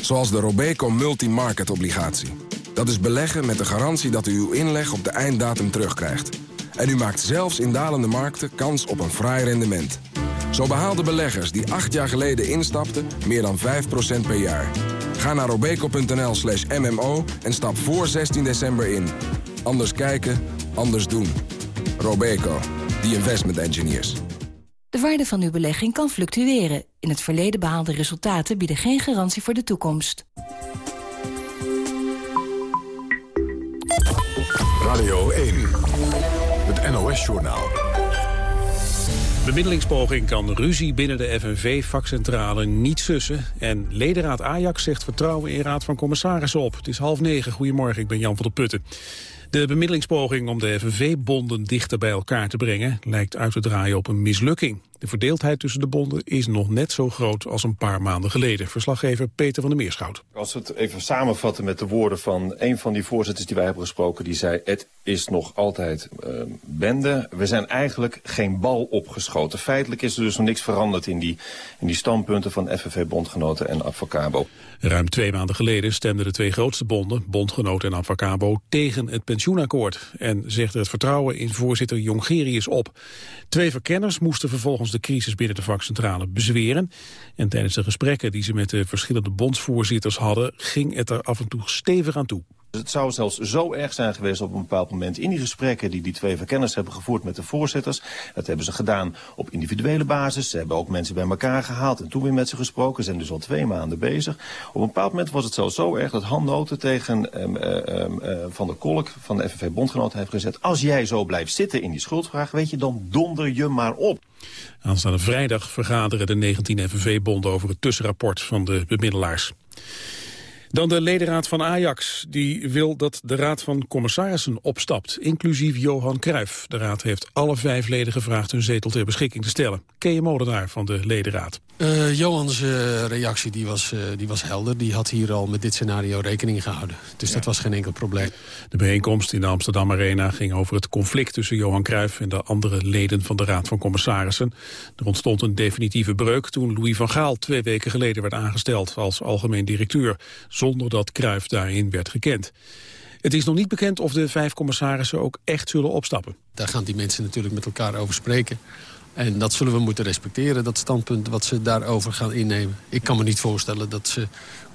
Speaker 28: Zoals de Robeco Multi-Market Obligatie. Dat is beleggen met de garantie dat u uw inleg op de einddatum terugkrijgt. En u maakt zelfs in dalende markten kans op een fraai rendement. Zo behaalden beleggers die acht jaar geleden instapten meer dan 5% per jaar. Ga naar robeco.nl slash mmo en stap voor 16 december in. Anders kijken, anders doen. Robeco, the investment engineers.
Speaker 27: De waarde van uw belegging kan fluctueren. In het verleden behaalde resultaten bieden geen garantie voor de toekomst.
Speaker 1: Radio 1, het NOS-journaal.
Speaker 2: Bemiddelingspoging kan ruzie binnen de FNV-vakcentrale niet sussen. En ledenraad Ajax zegt vertrouwen in raad van commissarissen op. Het is half negen. Goedemorgen, ik ben Jan van der Putten. De bemiddelingspoging om de FNV-bonden dichter bij elkaar te brengen... lijkt uit te draaien op een mislukking. De verdeeldheid tussen de bonden is nog net zo groot als een paar maanden geleden. Verslaggever Peter van der Meerschout.
Speaker 29: Als we het even samenvatten met de woorden van een van die voorzitters die wij hebben gesproken... die zei, het is nog altijd uh, bende. We zijn eigenlijk geen bal opgeschoten. Feitelijk is er dus nog niks veranderd in die, in die standpunten van FNV-bondgenoten en Advocabo.
Speaker 2: Ruim twee maanden geleden stemden de twee grootste bonden, Bondgenoten en Advocabo, tegen het pensioenakkoord. En zegde het vertrouwen in voorzitter Jongerius op. Twee verkenners moesten vervolgens de crisis binnen de vakcentrale bezweren. En tijdens de gesprekken die ze met de verschillende bondsvoorzitters hadden, ging het er af en toe stevig aan toe.
Speaker 29: Het zou zelfs zo erg zijn geweest op een bepaald moment in die gesprekken die die twee verkenners hebben gevoerd met de voorzitters. Dat hebben ze gedaan op individuele basis. Ze hebben ook mensen bij elkaar gehaald en toen weer met ze gesproken. Ze zijn dus al twee maanden bezig. Op een bepaald moment was het zelfs zo erg dat Han Noten tegen um, um, uh, Van der Kolk van de FNV Bondgenoten heeft gezet. Als jij zo blijft zitten in die schuldvraag, weet je, dan donder je maar op.
Speaker 2: Aanstaande vrijdag vergaderen de 19 FNV-bonden over het tussenrapport van de bemiddelaars. Dan de ledenraad van Ajax. Die wil dat de raad van commissarissen opstapt, inclusief Johan Cruijff. De raad heeft alle vijf leden gevraagd hun zetel ter beschikking te stellen. Kees Molenaar van de ledenraad.
Speaker 30: Uh, Johans uh, reactie die was, uh, die was helder. Die had hier al met dit scenario rekening gehouden. Dus ja. dat was geen enkel probleem.
Speaker 2: De bijeenkomst in de Amsterdam Arena ging over het conflict tussen Johan Cruijff en de andere leden van de Raad van Commissarissen. Er ontstond een definitieve breuk toen Louis van Gaal twee weken geleden werd aangesteld als algemeen directeur, zonder dat Cruijff daarin werd gekend. Het is nog niet bekend of de vijf commissarissen ook echt zullen opstappen.
Speaker 30: Daar gaan die mensen natuurlijk met elkaar over spreken. En dat zullen we moeten respecteren, dat standpunt wat ze daarover gaan innemen. Ik kan me niet voorstellen dat ze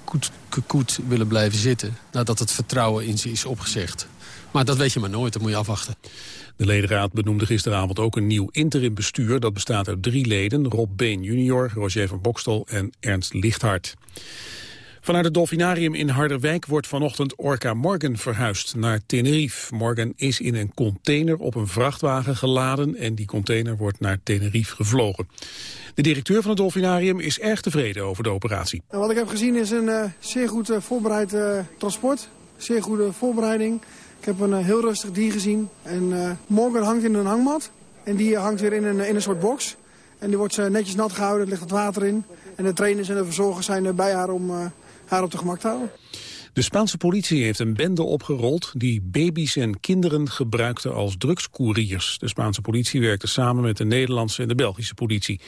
Speaker 30: koet, koet willen blijven zitten... nadat het vertrouwen in ze is opgezegd. Maar dat weet je maar nooit, dat moet je afwachten.
Speaker 2: De ledenraad benoemde gisteravond ook een nieuw interim bestuur. Dat bestaat uit drie leden, Rob Been junior, Roger van Bokstel en Ernst Lichthart. Vanuit het Dolfinarium in Harderwijk wordt vanochtend Orca Morgan verhuisd naar Tenerife. Morgan is in een container op een vrachtwagen geladen en die container wordt naar Tenerife gevlogen. De directeur van het Dolfinarium is erg tevreden over de operatie.
Speaker 31: En wat ik heb gezien is een uh, zeer goed uh, voorbereid uh, transport, zeer goede voorbereiding. Ik heb een heel rustig dier gezien en Morgan hangt in een hangmat en die hangt weer in een, in een soort box. En die wordt netjes nat gehouden, er ligt wat water in. En de trainers en de verzorgers zijn bij haar om op de houden.
Speaker 2: De Spaanse politie heeft een bende opgerold die baby's en kinderen gebruikte als drugscouriers. De Spaanse politie werkte samen met de Nederlandse en de Belgische politie.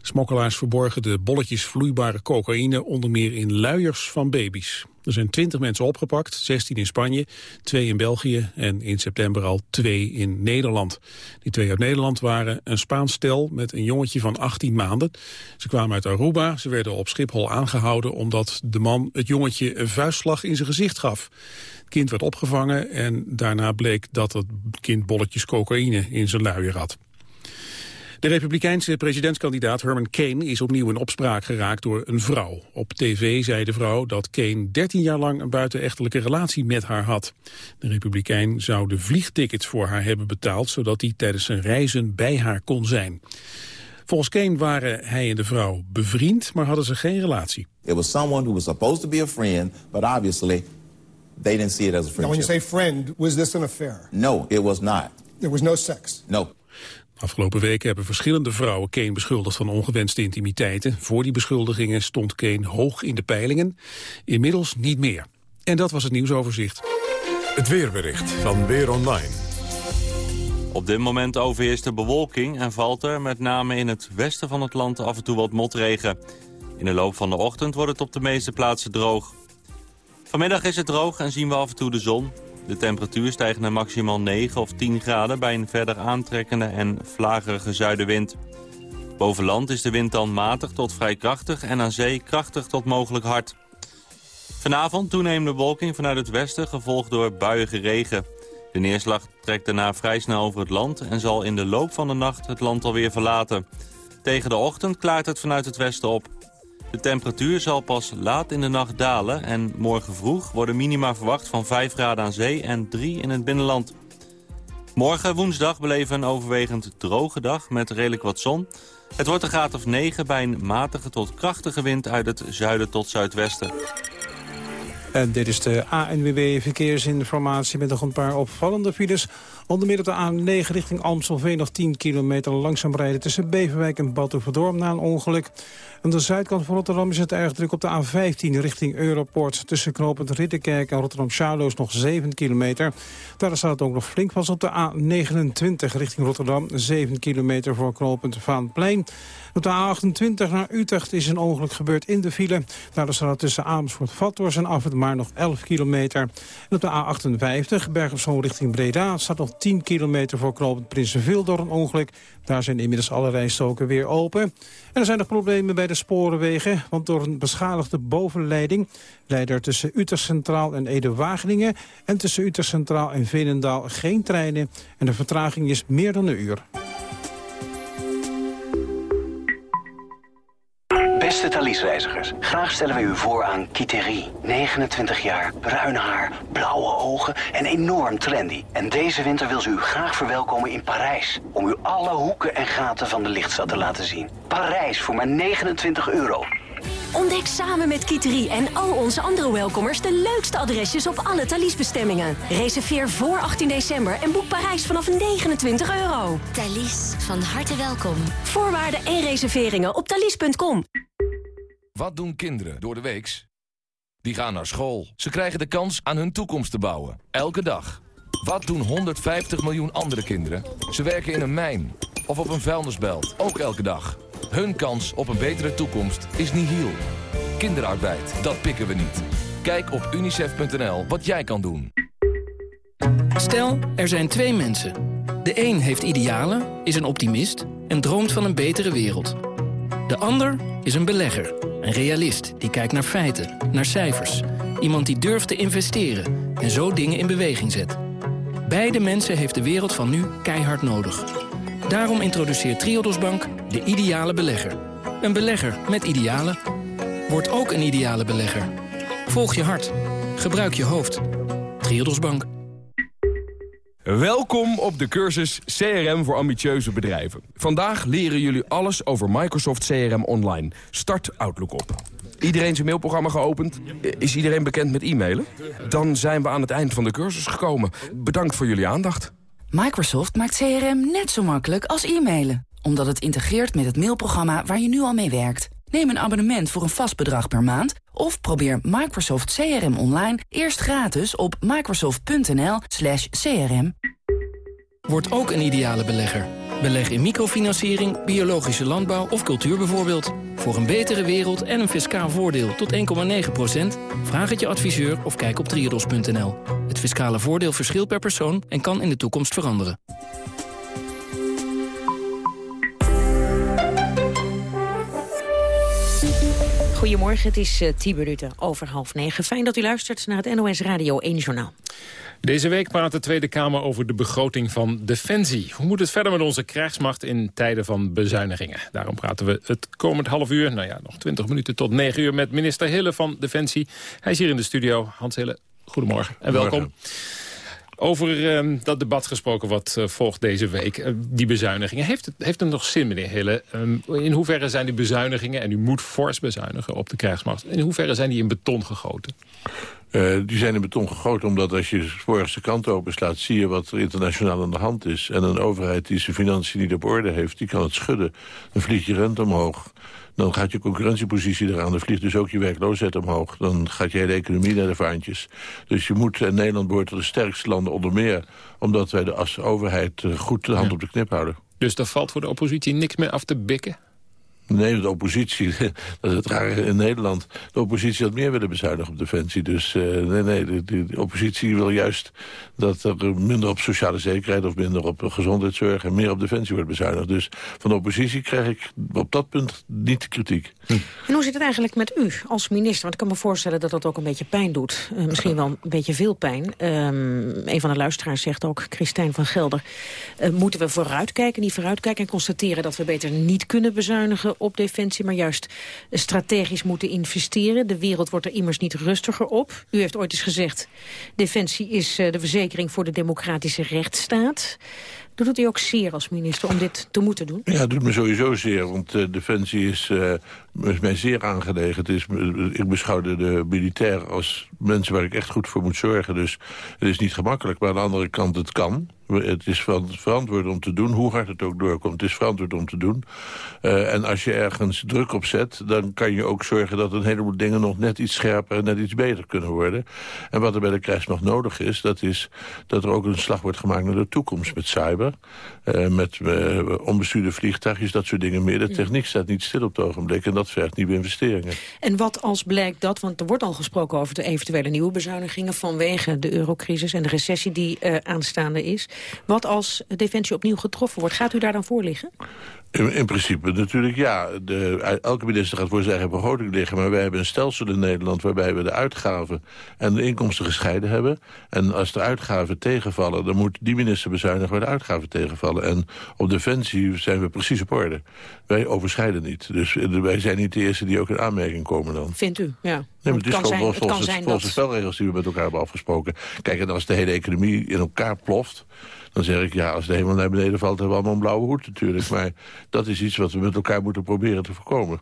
Speaker 2: De smokkelaars verborgen de bolletjes vloeibare cocaïne onder meer in luiers van baby's. Er zijn 20 mensen opgepakt, 16 in Spanje, 2 in België en in september al 2 in Nederland. Die twee uit Nederland waren een Spaans stel met een jongetje van 18 maanden. Ze kwamen uit Aruba, ze werden op Schiphol aangehouden omdat de man het jongetje een vuistslag in zijn gezicht gaf. Het kind werd opgevangen en daarna bleek dat het kind bolletjes cocaïne in zijn luier had. De republikeinse presidentskandidaat Herman Kane is opnieuw in opspraak geraakt door een vrouw. Op tv zei de vrouw dat Kane 13 jaar lang een buitenechtelijke relatie met haar had. De republikein zou de vliegtickets voor haar hebben betaald, zodat hij tijdens zijn reizen bij haar kon zijn. Volgens Kane waren hij en de vrouw bevriend, maar hadden ze geen relatie.
Speaker 28: It was someone who was supposed to be a friend, but obviously they didn't see it as a friendship.
Speaker 32: Now when you say friend, was this an affair?
Speaker 28: No, it was not.
Speaker 32: There was no sex?
Speaker 28: No.
Speaker 2: Afgelopen weken hebben verschillende vrouwen Kane beschuldigd van ongewenste intimiteiten. Voor die beschuldigingen stond Kane hoog in de peilingen. Inmiddels niet meer. En dat was het nieuwsoverzicht.
Speaker 1: Het weerbericht van Weer Online.
Speaker 33: Op dit moment overheerst de bewolking en valt er met name in het westen van het land af en toe wat motregen. In de loop van de ochtend wordt het op de meeste plaatsen droog. Vanmiddag is het droog en zien we af en toe de zon. De temperatuur stijgt naar maximaal 9 of 10 graden bij een verder aantrekkende en vlagerige zuidenwind. Boven land is de wind dan matig tot vrij krachtig en aan zee krachtig tot mogelijk hard. Vanavond toenemende bewolking vanuit het westen, gevolgd door buiige regen. De neerslag trekt daarna vrij snel over het land en zal in de loop van de nacht het land alweer verlaten. Tegen de ochtend klaart het vanuit het westen op. De temperatuur zal pas laat in de nacht dalen en morgen vroeg worden minima verwacht van 5 graden aan zee en 3 in het binnenland. Morgen woensdag beleven een overwegend droge dag met redelijk wat zon. Het wordt een graad of 9 bij een matige tot krachtige wind uit het zuiden tot zuidwesten.
Speaker 2: En dit is de ANWB Verkeersinformatie met nog een paar opvallende files. Onder meer op de A9 richting Amstelveen nog 10 kilometer langzaam rijden... tussen Beverwijk en Batuverdorp na een ongeluk. Aan de zuidkant van Rotterdam is het erg druk op de A15 richting Europort. Tussen knooppunt Ridderkerk en Rotterdam-Charloes nog 7 kilometer. Daar staat ook nog flink vast op de A29 richting Rotterdam. 7 kilometer voor knooppunt Vaanplein. Op de A28 naar Utrecht is een ongeluk gebeurd in de file. Daar staat tussen Amersfoort-Vathorst en Afrit maar nog 11 kilometer. En op de A58 Bergen richting Breda staat nog 10 kilometer voor knooppunt Prinsenveel door een ongeluk. Daar zijn inmiddels alle rijstoken weer open. En er zijn nog problemen bij de sporenwegen, want door een beschadigde bovenleiding leidt er tussen Utrecht Centraal en Ede-Wageningen en tussen Utrecht Centraal en Veenendaal geen treinen. En de vertraging is meer dan een uur.
Speaker 34: Beste Thalys-reizigers, graag stellen wij u voor aan Kiteri. 29 jaar, bruin haar, blauwe ogen en enorm trendy. En deze winter wil ze u graag verwelkomen in Parijs. Om u alle hoeken en gaten van de lichtstad te laten zien. Parijs voor maar 29 euro.
Speaker 35: Ontdek samen met Kiteri en al onze andere welkomers... de leukste adresjes op alle Thalys-bestemmingen. Reserveer voor 18 december en boek Parijs vanaf 29 euro.
Speaker 8: Thalys, van harte welkom.
Speaker 35: Voorwaarden en reserveringen op thalys.com.
Speaker 28: Wat doen kinderen door de weeks? Die gaan naar school. Ze krijgen de kans aan hun toekomst te bouwen. Elke dag. Wat doen 150 miljoen andere kinderen? Ze werken in een mijn of op een vuilnisbelt. Ook elke dag. Hun kans op een betere toekomst is nihil. Kinderarbeid, dat pikken we niet. Kijk op unicef.nl wat jij kan doen.
Speaker 22: Stel, er zijn twee mensen. De een heeft idealen, is een optimist en droomt van een betere wereld. De ander is een belegger, een realist die kijkt naar feiten, naar cijfers. Iemand die durft te investeren en zo dingen in beweging zet. Beide mensen heeft de wereld van nu keihard nodig. Daarom introduceert Triodos Bank de ideale belegger. Een belegger met idealen. Word ook een ideale belegger. Volg je hart. Gebruik je hoofd. Triodos Bank.
Speaker 36: Welkom op de cursus CRM voor ambitieuze bedrijven. Vandaag leren jullie alles over Microsoft CRM Online. Start Outlook op. Iedereen zijn mailprogramma geopend? Is iedereen bekend met e-mailen? Dan zijn we aan het eind van de cursus gekomen. Bedankt voor jullie aandacht.
Speaker 19: Microsoft maakt CRM net zo makkelijk als e-mailen. Omdat het integreert met het mailprogramma waar je nu al mee werkt. Neem een abonnement voor een vast bedrag per maand... of probeer Microsoft CRM online eerst gratis op microsoft.nl crm.
Speaker 22: Word ook een ideale belegger. Beleg in microfinanciering, biologische landbouw of cultuur bijvoorbeeld. Voor een betere wereld en een fiscaal voordeel tot 1,9% Vraag het je adviseur of kijk op triodos.nl. Het fiscale voordeel verschilt per persoon en kan in de toekomst veranderen.
Speaker 12: Goedemorgen, het is uh, 10 minuten over half negen. Fijn dat u luistert naar het NOS Radio 1 Journaal.
Speaker 11: Deze week praat de Tweede Kamer over de begroting van Defensie. Hoe moet het verder met onze krijgsmacht in tijden van bezuinigingen? Daarom praten we het komend half uur, nou ja, nog 20 minuten tot 9 uur... met minister Hille van Defensie. Hij is hier in de studio. Hans Hille, goedemorgen en welkom. Over uh, dat debat gesproken wat uh, volgt deze week, uh, die bezuinigingen. Heeft het, heeft het nog zin, meneer Hille? Um, in hoeverre zijn die bezuinigingen, en u moet fors bezuinigen op de krijgsmacht... in hoeverre zijn die in beton gegoten?
Speaker 37: Uh, die zijn in beton gegoten omdat als je morgens de kant openslaat... zie je wat er internationaal aan de hand is. En een overheid die zijn financiën niet op orde heeft, die kan het schudden. Dan vliegt je rente omhoog. Dan gaat je concurrentiepositie eraan. Dan vliegt dus ook je werkloosheid omhoog. Dan gaat je hele economie naar de vaantjes. Dus je moet, en Nederland behoort tot de sterkste landen onder meer... omdat wij de als overheid goed de hand op de knip houden.
Speaker 11: Dus daar valt voor de oppositie niks meer af te bikken?
Speaker 37: Nee, de oppositie, dat is het rare in Nederland. De oppositie had meer willen bezuinigen op defensie. Dus uh, nee, nee, de, de, oppositie wil juist dat er minder op sociale zekerheid... of minder op gezondheidszorg en meer op defensie wordt bezuinigd. Dus van de oppositie krijg ik op dat punt niet de kritiek.
Speaker 12: Hm. En hoe zit het eigenlijk met u als minister? Want ik kan me voorstellen dat dat ook een beetje pijn doet. Uh, misschien wel een beetje veel pijn. Um, een van de luisteraars zegt ook, Christijn van Gelder... Uh, moeten we vooruitkijken, niet vooruitkijken... en constateren dat we beter niet kunnen bezuinigen op defensie... maar juist strategisch moeten investeren. De wereld wordt er immers niet rustiger op. U heeft ooit eens gezegd... defensie is de verzekering voor de democratische rechtsstaat. Doet het u ook zeer als minister om dit te moeten doen?
Speaker 37: Ja, het doet me sowieso zeer, want uh, Defensie is, uh, is mij zeer aangelegen. Het is, ik beschouw de militair als mensen waar ik echt goed voor moet zorgen. Dus het is niet gemakkelijk, maar aan de andere kant het kan. Het is verantwoord om te doen, hoe hard het ook doorkomt. Het is verantwoord om te doen. Uh, en als je ergens druk op zet, dan kan je ook zorgen... dat een heleboel dingen nog net iets scherper en net iets beter kunnen worden. En wat er bij de krijgsmacht nodig is, dat is dat er ook een slag wordt gemaakt naar de toekomst met cyber. Uh, met uh, onbestuurde vliegtuigjes, dat soort dingen meer. De techniek staat niet stil op het ogenblik en dat vergt nieuwe investeringen.
Speaker 12: En wat als blijkt dat, want er wordt al gesproken over de eventuele nieuwe bezuinigingen... vanwege de eurocrisis en de recessie die aanstaande is... Wat als Defensie opnieuw getroffen wordt, gaat u daar dan voor liggen?
Speaker 37: In, in, principe natuurlijk ja. De, elke minister gaat voor zijn eigen begroting liggen. Maar wij hebben een stelsel in Nederland waarbij we de uitgaven en de inkomsten gescheiden hebben. En als de uitgaven tegenvallen, dan moet die minister bezuinigen waar de uitgaven tegenvallen. En op defensie zijn we precies op orde. Wij overschrijden niet. Dus wij zijn niet de eerste die ook in aanmerking komen dan.
Speaker 12: Vindt u, ja.
Speaker 37: Nee, maar het is gewoon volgens, volgens, volgens dat... de spelregels die we met elkaar hebben afgesproken. Kijk, en als de hele economie in elkaar ploft... Dan zeg ik, ja, als de hemel naar beneden valt... hebben we allemaal een blauwe hoed natuurlijk. Maar dat is iets wat we met elkaar moeten proberen te voorkomen.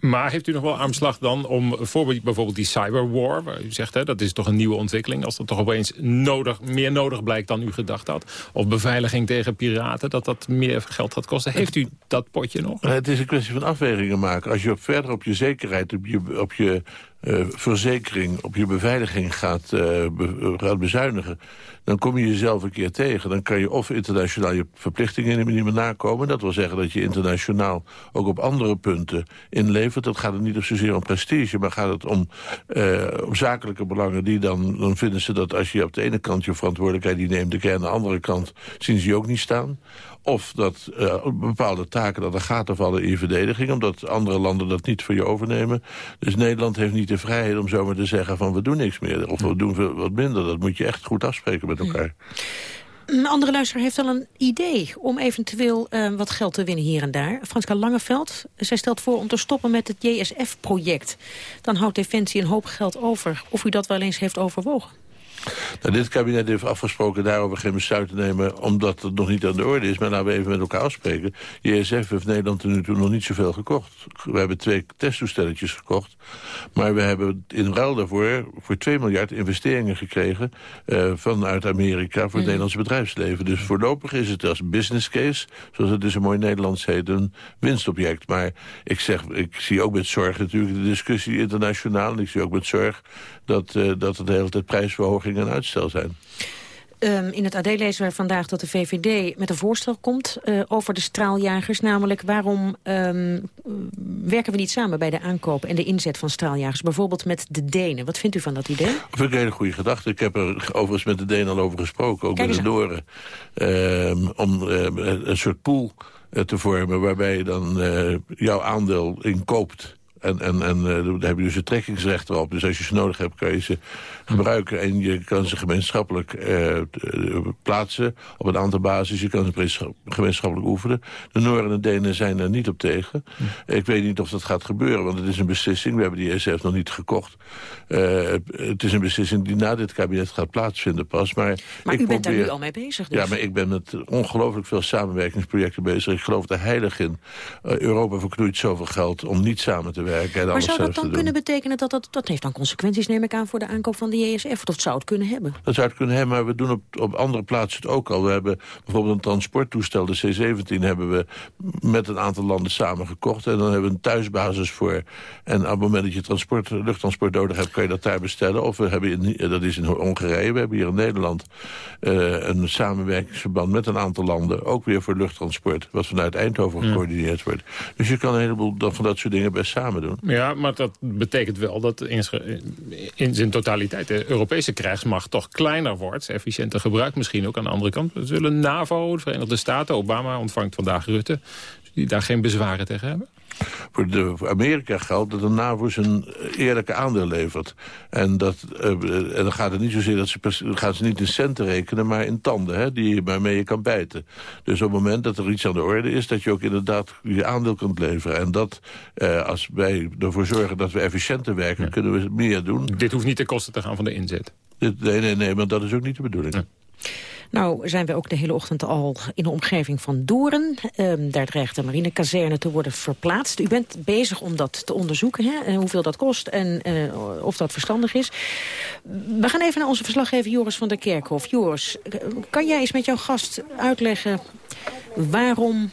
Speaker 11: Maar heeft u nog wel armslag dan om voor bijvoorbeeld die cyberwar... waar u zegt, hè, dat is toch een nieuwe ontwikkeling... als dat toch opeens nodig, meer nodig blijkt dan u gedacht had... of beveiliging tegen piraten, dat dat meer geld gaat kosten. Heeft u dat potje nog?
Speaker 37: Het is een kwestie van afwegingen maken. Als je verder op je zekerheid, op je, op je uh, verzekering, op je beveiliging gaat, uh, be, gaat bezuinigen... dan kom je jezelf een keer tegen. Dan kan je of internationaal je verplichtingen niet meer nakomen. Dat wil zeggen dat je internationaal ook op andere punten inlevert. Dat gaat het niet zozeer om prestige, maar gaat het om, uh, om zakelijke belangen... die dan, dan vinden ze dat als je op de ene kant je verantwoordelijkheid die neemt... dan aan de andere kant zien ze je ook niet staan. Of dat uh, bepaalde taken dat er gaten vallen in je verdediging... omdat andere landen dat niet voor je overnemen. Dus Nederland heeft niet de vrijheid om zomaar te zeggen van... we doen niks meer of we doen wat minder. Dat moet je echt goed afspreken met elkaar.
Speaker 12: Een andere luisteraar heeft al een idee om eventueel uh, wat geld te winnen hier en daar. Franska Langeveld, zij stelt voor om te stoppen met het JSF-project. Dan houdt Defensie een hoop geld over. Of u dat wel eens heeft overwogen?
Speaker 37: Nou, dit kabinet heeft afgesproken daarover geen besluit te nemen... omdat het nog niet aan de orde is. Maar laten we even met elkaar afspreken. JSF heeft Nederland er nu toe nog niet zoveel gekocht. We hebben twee testtoestelletjes gekocht. Maar we hebben in ruil daarvoor voor 2 miljard investeringen gekregen... Uh, vanuit Amerika voor het mm. Nederlandse bedrijfsleven. Dus voorlopig is het als business case... zoals het dus een mooi Nederlands heet, een winstobject. Maar ik, zeg, ik zie ook met zorg natuurlijk de discussie internationaal. En ik zie ook met zorg dat, uh, dat het de hele tijd prijsverhoging en uitstel zijn.
Speaker 12: Um, in het AD lezen we vandaag dat de VVD met een voorstel komt uh, over de straaljagers. Namelijk waarom um, werken we niet samen bij de aankoop en de inzet van straaljagers? Bijvoorbeeld met de Denen. Wat vindt u van dat idee?
Speaker 37: Dat vind ik een hele goede gedachte. Ik heb er overigens met de Denen al over gesproken. Ook met de Doren. Uh, om een soort pool eh, te vormen waarbij je dan uh, jouw aandeel inkoopt en, en, en uh, daar heb je dus het trekkingsrecht erop. Dus als je ze nodig hebt, kan je ze gebruiken. En je kan ze gemeenschappelijk uh, plaatsen op een aantal basis. Je kan ze gemeenschappelijk oefenen. De Noorden en de Denen zijn er niet op tegen. Ik weet niet of dat gaat gebeuren, want het is een beslissing. We hebben die ESF nog niet gekocht. Uh, het is een beslissing die na dit kabinet gaat plaatsvinden pas. Maar,
Speaker 12: maar ik u bent probeer... daar nu al mee bezig dus.
Speaker 37: Ja, maar ik ben met ongelooflijk veel samenwerkingsprojecten bezig. Ik geloof er heilig in. Europa verknoeit zoveel geld om niet samen te werken. En
Speaker 12: maar zou dat
Speaker 37: dan
Speaker 12: kunnen betekenen dat dat... dat heeft dan consequenties, neem ik aan, voor de aankoop van de JSF? Of zou het kunnen hebben?
Speaker 37: Dat zou het kunnen hebben, maar we doen op, op andere plaatsen het ook al. We hebben bijvoorbeeld een transporttoestel, de C-17... hebben we met een aantal landen samengekocht. En dan hebben we een thuisbasis voor. En op het moment dat je transport, luchttransport nodig hebt... kan je dat daar bestellen. Of we hebben, in, dat is in Hongarije, we hebben hier in Nederland... Uh, een samenwerkingsverband met een aantal landen. Ook weer voor luchttransport, wat vanuit Eindhoven gecoördineerd wordt. Dus je kan een heleboel van dat soort dingen best samen doen.
Speaker 11: Ja, maar dat betekent wel dat in, in zijn totaliteit... de Europese krijgsmacht toch kleiner wordt. Efficiënter gebruik misschien ook aan de andere kant. We zullen NAVO, de Verenigde Staten, Obama ontvangt vandaag Rutte... die daar geen bezwaren tegen hebben?
Speaker 37: Voor, de, voor Amerika geldt dat de NAVO zijn eerlijke aandeel levert. En, dat, uh, en dan gaat het niet zozeer dat ze, gaan ze niet in centen rekenen, maar in tanden, hè, die, waarmee je kan bijten. Dus op het moment dat er iets aan de orde is, dat je ook inderdaad je aandeel kunt leveren. En dat, uh, als wij ervoor zorgen dat we efficiënter werken, ja. kunnen we meer doen.
Speaker 11: Dit hoeft niet ten koste te gaan van de inzet.
Speaker 37: Dit, nee, nee, nee, maar dat is ook niet de bedoeling. Ja.
Speaker 12: Nou zijn we ook de hele ochtend al in de omgeving van Doorn. Um, daar dreigt de marinekazerne te worden verplaatst. U bent bezig om dat te onderzoeken, hè? En hoeveel dat kost en uh, of dat verstandig is. We gaan even naar onze verslaggever Joris van der Kerkhof. Joris, kan jij eens met jouw gast uitleggen waarom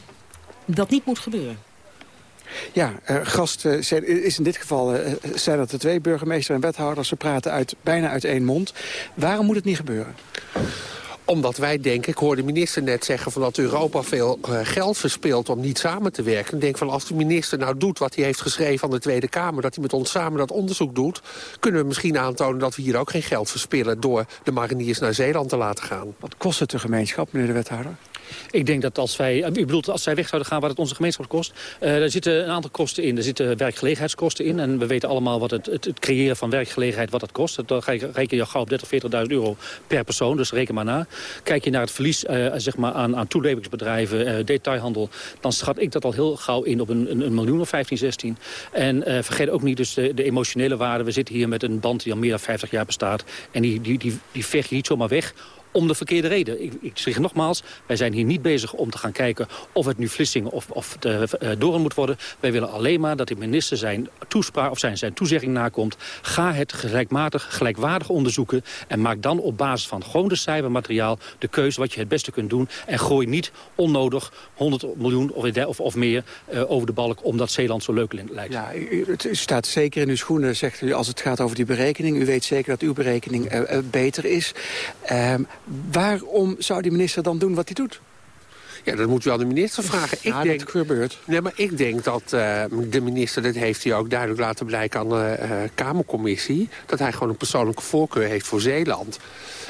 Speaker 12: dat niet moet gebeuren?
Speaker 19: Ja, gast is in dit geval zijn dat de twee burgemeester en wethouders. Ze praten uit, bijna uit één mond. Waarom moet het niet gebeuren?
Speaker 20: Omdat wij denken, ik hoorde de minister net zeggen... Van dat Europa veel uh, geld verspeelt om niet samen te werken. Ik denk van als de minister nou doet wat hij heeft geschreven aan de Tweede Kamer... dat hij met ons samen dat onderzoek doet... kunnen we misschien aantonen dat we hier ook geen geld verspillen... door de mariniers naar Zeeland te laten gaan.
Speaker 19: Wat kost het de gemeenschap, meneer de wethouder?
Speaker 21: Ik denk dat als wij, u bedoelt als zij weg zouden gaan wat het onze gemeenschap kost. Uh, er zitten een aantal kosten in. Er zitten werkgelegenheidskosten in. En we weten allemaal wat het, het, creëren van werkgelegenheid wat dat kost. Dan reken je gauw op 30, 40.000 euro per persoon. Dus reken maar na. Kijk je naar het verlies uh, zeg maar aan, aan toeleveringsbedrijven, detailhandel. Dan schat ik dat al heel gauw in op een, een, miljoen of 15, 16. En vergeet ook niet dus de, de, emotionele waarde. We zitten hier met een band die al meer dan 50 jaar bestaat. En die, die, die, die veeg je niet zomaar weg om de verkeerde reden. Ik, ik zeg nogmaals, wij zijn hier niet bezig om te gaan kijken... of het nu Vlissingen of, of de, Doorn moet worden. Wij willen alleen maar dat de minister zijn toespraak of zijn, zijn toezegging nakomt. Ga het gelijkmatig, gelijkwaardig onderzoeken... en maak dan op basis van gewoon de cijfermateriaal... de keuze wat je het beste kunt doen. En gooi niet onnodig 100 miljoen of, meer uh, over de balk... omdat Zeeland zo leuk lijkt.
Speaker 19: Ja, het staat zeker in uw schoenen, zegt u, als het gaat over die berekening. U weet zeker dat uw berekening uh, beter is. Uh, waarom zou die minister dan doen wat hij doet?
Speaker 20: Ja, dat moet u aan de minister vragen.
Speaker 19: Ja, ik denk, dat gebeurt.
Speaker 20: Nee, maar ik denk dat uh, de minister, dat heeft hij ook duidelijk laten blijken aan de uh, Kamercommissie... dat hij gewoon een persoonlijke voorkeur heeft voor Zeeland.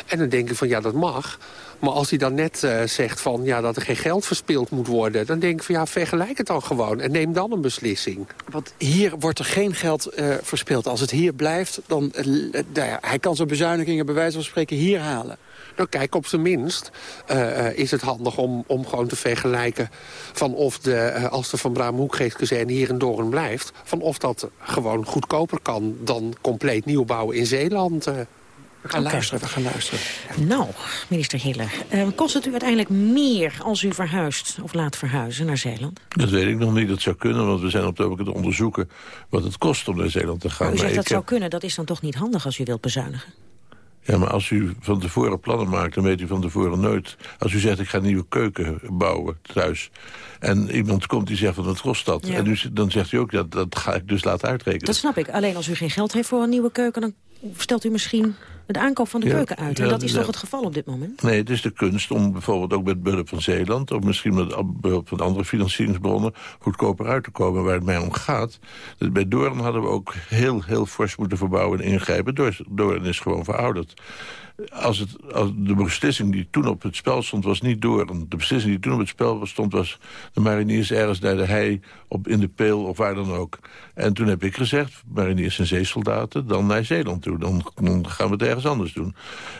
Speaker 20: En dan denk ik van, ja, dat mag. Maar als hij dan net uh, zegt van, ja, dat er geen geld verspild moet worden... dan denk ik van, ja, vergelijk het dan gewoon en neem dan een beslissing.
Speaker 19: Want hier wordt er geen geld verspild. Als het hier blijft, dan... Ja, hij kan zijn bezuinigingen bij wijze van spreken hier halen.
Speaker 20: Nou kijk, op zijn minst uh, is het handig om, om gewoon te vergelijken... van of de, uh, als de Van Braamhoekgeestkazerne hier in Doorn blijft... van of dat gewoon goedkoper kan dan compleet nieuw bouwen in Zeeland... Uh.
Speaker 19: We gaan okay. luisteren, we gaan luisteren.
Speaker 12: Nou, minister Hille, uh, kost het u uiteindelijk meer als u verhuist of laat verhuizen naar Zeeland?
Speaker 37: Dat weet ik nog niet, dat zou kunnen, want we zijn op het ogenblik te onderzoeken wat het kost om naar Zeeland te gaan.
Speaker 12: Maar u zegt
Speaker 37: maar
Speaker 12: dat zou kunnen, dat is dan toch niet handig als u wilt bezuinigen?
Speaker 37: Ja, maar als u van tevoren plannen maakt, dan weet u van tevoren nooit... Als u zegt, ik ga een nieuwe keuken bouwen thuis... en iemand komt die zegt, van wat kost dat? Ja. En u, dan zegt u ook, dat, dat ga ik dus laten uitrekenen.
Speaker 12: Dat snap ik. Alleen als u geen geld heeft voor een nieuwe keuken... dan stelt u misschien de aankoop van de ja, keuken uit. En ja, dat is ja. toch het geval op dit moment?
Speaker 37: Nee, het is de kunst om bijvoorbeeld ook met behulp van Zeeland... of misschien met behulp van andere financieringsbronnen... goedkoper uit te komen waar het mij om gaat. Dus bij Doorn hadden we ook heel, heel fors moeten verbouwen en ingrijpen. Doorn is gewoon verouderd. Als het, als de beslissing die toen op het spel stond, was niet door. De beslissing die toen op het spel stond, was de mariniers ergens naar de hei, op, in de peel of waar dan ook. En toen heb ik gezegd, mariniers en zeesoldaten, dan naar Zeeland toe. Dan, dan gaan we het ergens anders doen.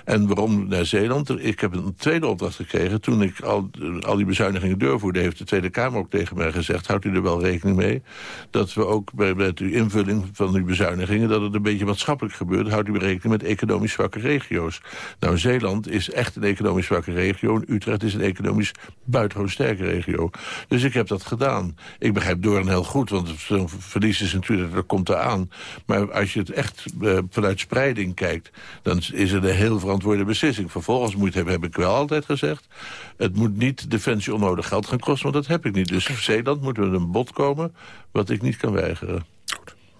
Speaker 37: En waarom naar Zeeland? Ik heb een tweede opdracht gekregen. Toen ik al, al die bezuinigingen doorvoerde, heeft de Tweede Kamer ook tegen mij gezegd, houdt u er wel rekening mee, dat we ook bij, bij de invulling van die bezuinigingen, dat het een beetje maatschappelijk gebeurt, houdt u rekening met economisch zwakke regio's. Nou, Zeeland is echt een economisch zwakke regio. En Utrecht is een economisch buitengewoon sterke regio. Dus ik heb dat gedaan. Ik begrijp Doorn heel goed, want zo'n verlies is natuurlijk, dat komt eraan. Maar als je het echt uh, vanuit spreiding kijkt... dan is het een heel verantwoorde beslissing. Vervolgens moet hebben, heb ik wel altijd gezegd... het moet niet Defensie onnodig geld gaan kosten, want dat heb ik niet. Dus Zeeland moet met een bod komen wat ik niet kan weigeren.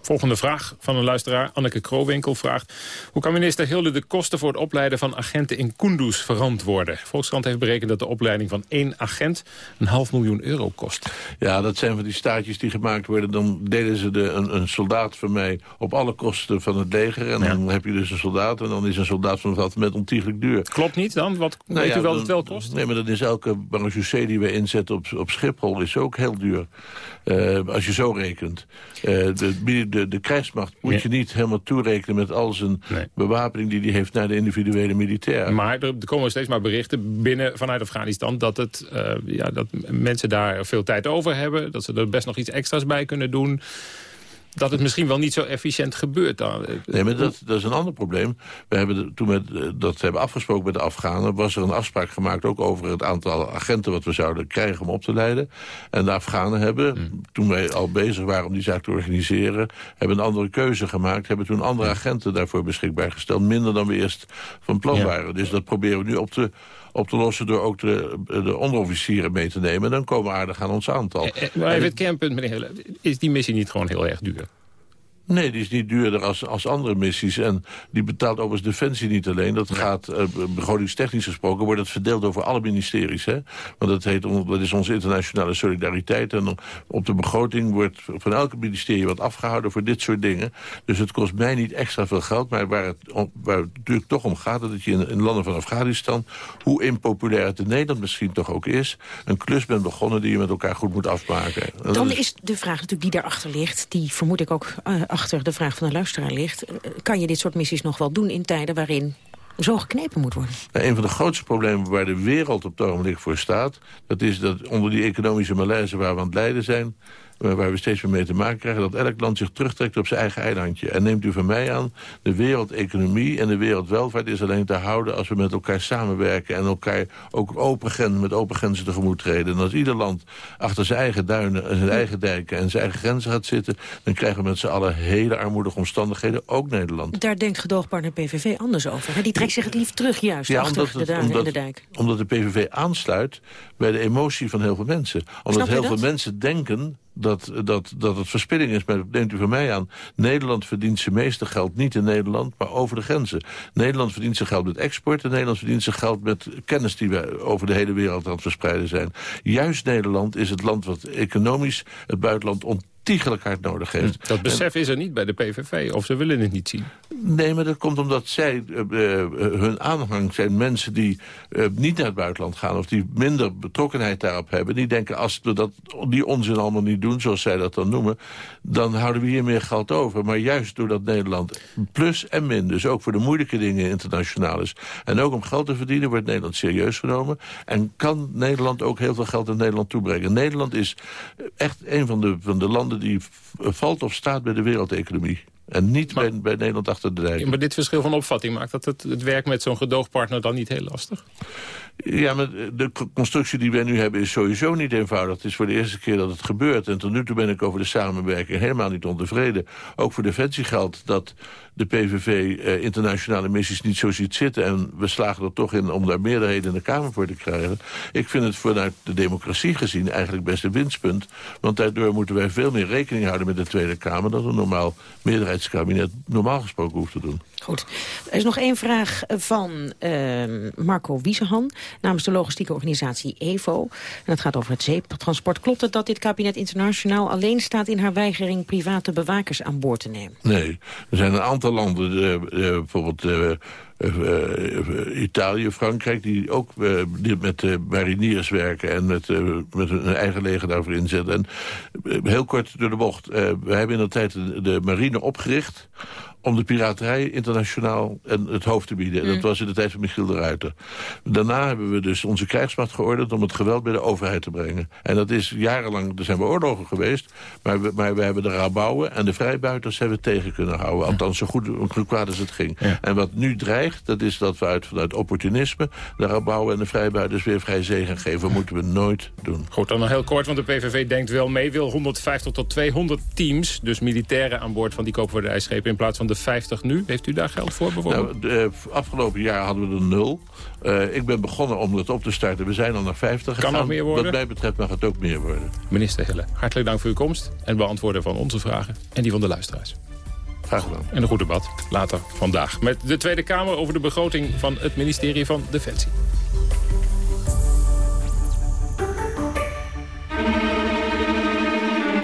Speaker 11: Volgende vraag van een luisteraar, Anneke Kroowinkel, vraagt... hoe kan minister Hilde de kosten voor het opleiden van agenten in Kunduz verantwoorden? Volkskrant heeft berekend dat de opleiding van één agent een half miljoen euro kost.
Speaker 37: Ja, dat zijn van die staatjes die gemaakt worden. Dan delen ze de, een, een soldaat van mij op alle kosten van het leger. En ja. dan heb je dus een soldaat en dan is een soldaat van het met ontiegelijk duur.
Speaker 11: Klopt niet dan? Wat
Speaker 37: nou
Speaker 11: weet
Speaker 37: ja,
Speaker 11: u wel
Speaker 37: dan,
Speaker 11: het wel kost?
Speaker 37: Nee, maar dan is elke marechaussee die we inzetten op, op Schiphol is ook heel duur. Uh, als je zo rekent. Uh, de, de, de krijgsmacht moet ja. je niet helemaal toerekenen met al zijn nee. bewapening die hij heeft naar de individuele militair.
Speaker 11: Maar er, er komen steeds maar berichten binnen vanuit Afghanistan dat, het, uh, ja, dat mensen daar veel tijd over hebben. Dat ze er best nog iets extra's bij kunnen doen dat het misschien wel niet zo efficiënt gebeurt. Dan.
Speaker 37: Nee, maar dat, dat is een ander probleem. We hebben toen we dat hebben afgesproken met de Afghanen... was er een afspraak gemaakt ook over het aantal agenten... wat we zouden krijgen om op te leiden. En de Afghanen hebben, hmm. toen wij al bezig waren om die zaak te organiseren... hebben een andere keuze gemaakt. Hebben toen andere agenten daarvoor beschikbaar gesteld. Minder dan we eerst van plan ja. waren. Dus dat proberen we nu op te op te lossen door ook de, de onderofficieren mee te nemen. Dan komen we aardig aan ons aantal.
Speaker 11: Eh, maar even het kernpunt, meneer is die missie niet gewoon heel erg duur?
Speaker 37: Nee, die is niet duurder als, als andere missies. En die betaalt overigens Defensie niet alleen. Dat ja. gaat, uh, begrotingstechnisch gesproken, wordt het verdeeld over alle ministeries. Hè? Want dat, heet, dat is onze internationale solidariteit. En op de begroting wordt van elke ministerie wat afgehouden voor dit soort dingen. Dus het kost mij niet extra veel geld. Maar waar het, om, waar het natuurlijk toch om gaat, dat je in, in landen van Afghanistan... hoe impopulair het in Nederland misschien toch ook is... een klus bent begonnen die je met elkaar goed moet afmaken.
Speaker 12: En Dan is... is de vraag natuurlijk die daarachter ligt... die vermoed ik ook... Uh, achter de vraag van de luisteraar ligt... kan je dit soort missies nog wel doen in tijden waarin zo geknepen moet worden.
Speaker 37: Nou, een van de grootste problemen waar de wereld op het ogenblik voor staat... dat is dat onder die economische malaise waar we aan het lijden zijn... waar we steeds meer mee te maken krijgen... dat elk land zich terugtrekt op zijn eigen eilandje. En neemt u van mij aan, de wereldeconomie en de wereldwelvaart... is alleen te houden als we met elkaar samenwerken... en elkaar ook open grenzen, met open grenzen tegemoet treden. En als ieder land achter zijn eigen duinen en zijn eigen dijken... en zijn eigen grenzen gaat zitten... dan krijgen we met z'n allen hele armoedige omstandigheden, ook Nederland.
Speaker 12: Daar denkt gedoogpartner PVV anders over. Die trekt zich het liefst terug juist, ja, achter de duinen
Speaker 37: omdat,
Speaker 12: en de dijk.
Speaker 37: Omdat de PVV aansluit bij de emotie van heel veel mensen. Omdat heel veel mensen denken dat, dat, dat het verspilling is. Maar neemt u van mij aan, Nederland verdient zijn meeste geld niet in Nederland, maar over de grenzen. Nederland verdient zijn geld met export en Nederland verdient zijn geld met kennis die we over de hele wereld aan het verspreiden zijn. Juist Nederland is het land wat economisch het buitenland ontiegelijk hard nodig heeft.
Speaker 11: Dat besef is er niet bij de PVV, of ze willen het niet zien.
Speaker 37: Nee, maar dat komt omdat zij, uh, hun aanhang zijn mensen die niet naar het buitenland gaan... of die minder betrokkenheid daarop hebben. Die denken, als we dat, die onzin allemaal niet doen, zoals zij dat dan noemen... dan houden we hier meer geld over. Maar juist doordat Nederland plus en min, dus ook voor de moeilijke dingen internationaal is... en ook om geld te verdienen, wordt Nederland serieus genomen... en kan Nederland ook heel veel geld in Nederland toebrengen. Nederland is echt een van de, van de landen die valt of staat bij de wereldeconomie. En niet bij, bij, Nederland achter de dijk.
Speaker 11: maar dit verschil van opvatting maakt dat het, het werk met zo'n gedoogpartner dan niet heel lastig?
Speaker 37: Ja, maar de constructie die wij nu hebben is sowieso niet eenvoudig. Het is voor de eerste keer dat het gebeurt. En tot nu toe ben ik over de samenwerking helemaal niet ontevreden. Ook voor Defensie geldt dat de PVV eh, internationale missies niet zo ziet zitten. En we slagen er toch in om daar meerderheden in de Kamer voor te krijgen. Ik vind het vanuit de democratie gezien eigenlijk best een winstpunt. Want daardoor moeten wij veel meer rekening houden met de Tweede Kamer... dan een normaal meerderheidskabinet normaal gesproken hoeft te doen.
Speaker 12: Er is nog één vraag van uh, Marco Wiesehan namens de logistieke organisatie EVO. En dat gaat over het zeeptransport. Klopt het dat dit kabinet internationaal alleen staat in haar weigering private bewakers aan boord te nemen?
Speaker 37: Nee, er zijn een aantal landen, uh, bijvoorbeeld Italië, Frankrijk... die ook met mariniers werken en met, met hun eigen leger daarvoor inzetten. En heel kort door de bocht. we hebben in de tijd de marine opgericht om de piraterij internationaal en het hoofd te bieden. En dat was in de tijd van Michiel de Ruiter. Daarna hebben we dus onze krijgsmacht geordend... om het geweld bij de overheid te brengen. En dat is jarenlang, er zijn we oorlogen geweest... maar we, maar we hebben de rabouwen en de vrijbuiters hebben we tegen kunnen houden. Althans, zo goed zo kwaad als het ging. En wat nu dreigt, dat is dat we uit, vanuit opportunisme... de rabouwen en de vrijbuiters weer vrij zegen geven. Dat moeten we nooit doen.
Speaker 11: Goed, dan nog heel kort, want de PVV denkt wel mee... wil 150 tot 200 teams, dus militairen aan boord van die koopvaardijschepen... in plaats van de 50 nu. Heeft u daar geld voor bijvoorbeeld?
Speaker 37: Nou, de, afgelopen jaar hadden we er nul. Uh, ik ben begonnen om het op te starten. We zijn al naar 50
Speaker 11: Kan nog meer worden?
Speaker 37: Wat mij betreft mag het ook meer worden.
Speaker 11: Minister Hille, hartelijk dank voor uw komst en beantwoorden van onze vragen en die van de luisteraars.
Speaker 37: Graag gedaan.
Speaker 11: En een goed debat later vandaag met de Tweede Kamer over de begroting van het ministerie van Defensie.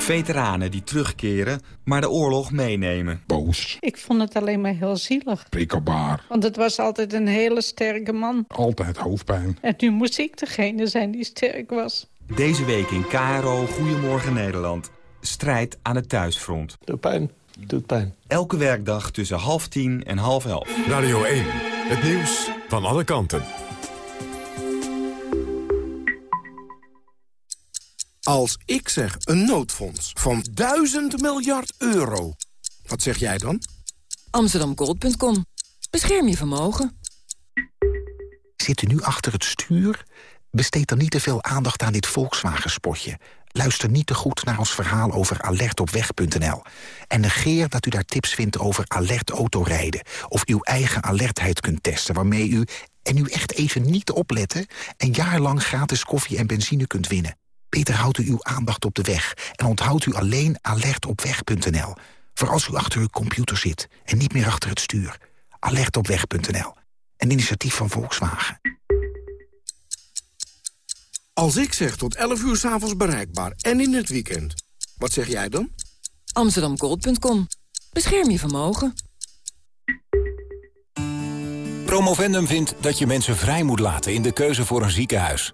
Speaker 38: Veteranen die terugkeren, maar de oorlog meenemen.
Speaker 39: Boos.
Speaker 40: Ik vond het alleen maar heel zielig.
Speaker 39: Prikkelbaar.
Speaker 40: Want het was altijd een hele sterke man.
Speaker 39: Altijd hoofdpijn.
Speaker 40: En nu moest ik degene zijn die sterk was.
Speaker 38: Deze week in KRO Goedemorgen Nederland. Strijd aan het thuisfront.
Speaker 37: Doet pijn. Doet pijn.
Speaker 38: Elke werkdag tussen half tien en half elf.
Speaker 1: Radio 1. Het nieuws van alle kanten.
Speaker 41: Als ik zeg een noodfonds van 1000 miljard euro, wat zeg jij dan?
Speaker 42: Amsterdamgold.com. Bescherm je vermogen.
Speaker 43: Zit u nu achter het stuur? Besteed dan niet te veel aandacht aan dit Volkswagen-spotje. Luister niet te goed naar ons verhaal over alertopweg.nl. En negeer dat u daar tips vindt over alert autorijden... of uw eigen alertheid kunt testen, waarmee u... en u echt even niet opletten... een jaar lang gratis koffie en benzine kunt winnen. Beter houdt u uw aandacht op de weg en onthoudt u alleen alertopweg.nl. Voor als u achter uw computer zit en niet meer achter het stuur. Alertopweg.nl. Een initiatief van Volkswagen.
Speaker 41: Als ik zeg tot 11 uur s'avonds bereikbaar en in het weekend, wat zeg jij dan?
Speaker 42: Amsterdamgold.com. Bescherm je vermogen.
Speaker 44: Promovendum vindt dat je mensen vrij moet laten in de keuze voor een ziekenhuis.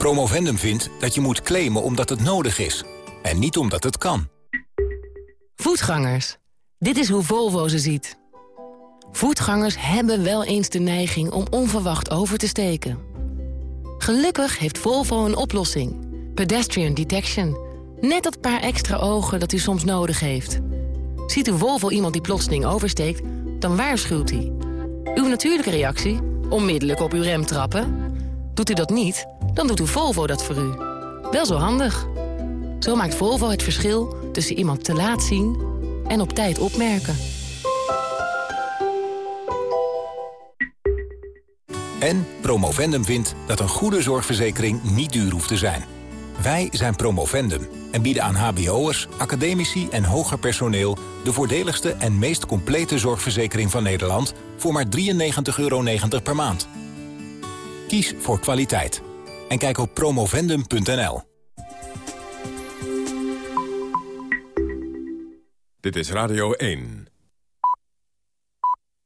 Speaker 4: Promovendum vindt dat je moet claimen omdat het nodig is. En niet omdat het kan.
Speaker 8: Voetgangers. Dit is hoe Volvo ze ziet. Voetgangers hebben wel eens de neiging om onverwacht over te steken. Gelukkig heeft Volvo een oplossing. Pedestrian Detection. Net dat paar extra ogen dat u soms nodig heeft. Ziet u Volvo iemand die plotseling oversteekt, dan waarschuwt hij. Uw natuurlijke reactie? Onmiddellijk op uw rem trappen. Doet u dat niet, dan doet uw Volvo dat voor u. Wel zo handig. Zo maakt Volvo het verschil tussen iemand te laat zien en op tijd opmerken.
Speaker 4: En Promovendum vindt dat een goede zorgverzekering niet duur hoeft te zijn. Wij zijn Promovendum en bieden aan hbo'ers, academici en hoger personeel... de voordeligste en meest complete zorgverzekering van Nederland... voor maar 93,90 euro per maand. Kies voor kwaliteit. En kijk op promovendum.nl.
Speaker 1: Dit is Radio 1.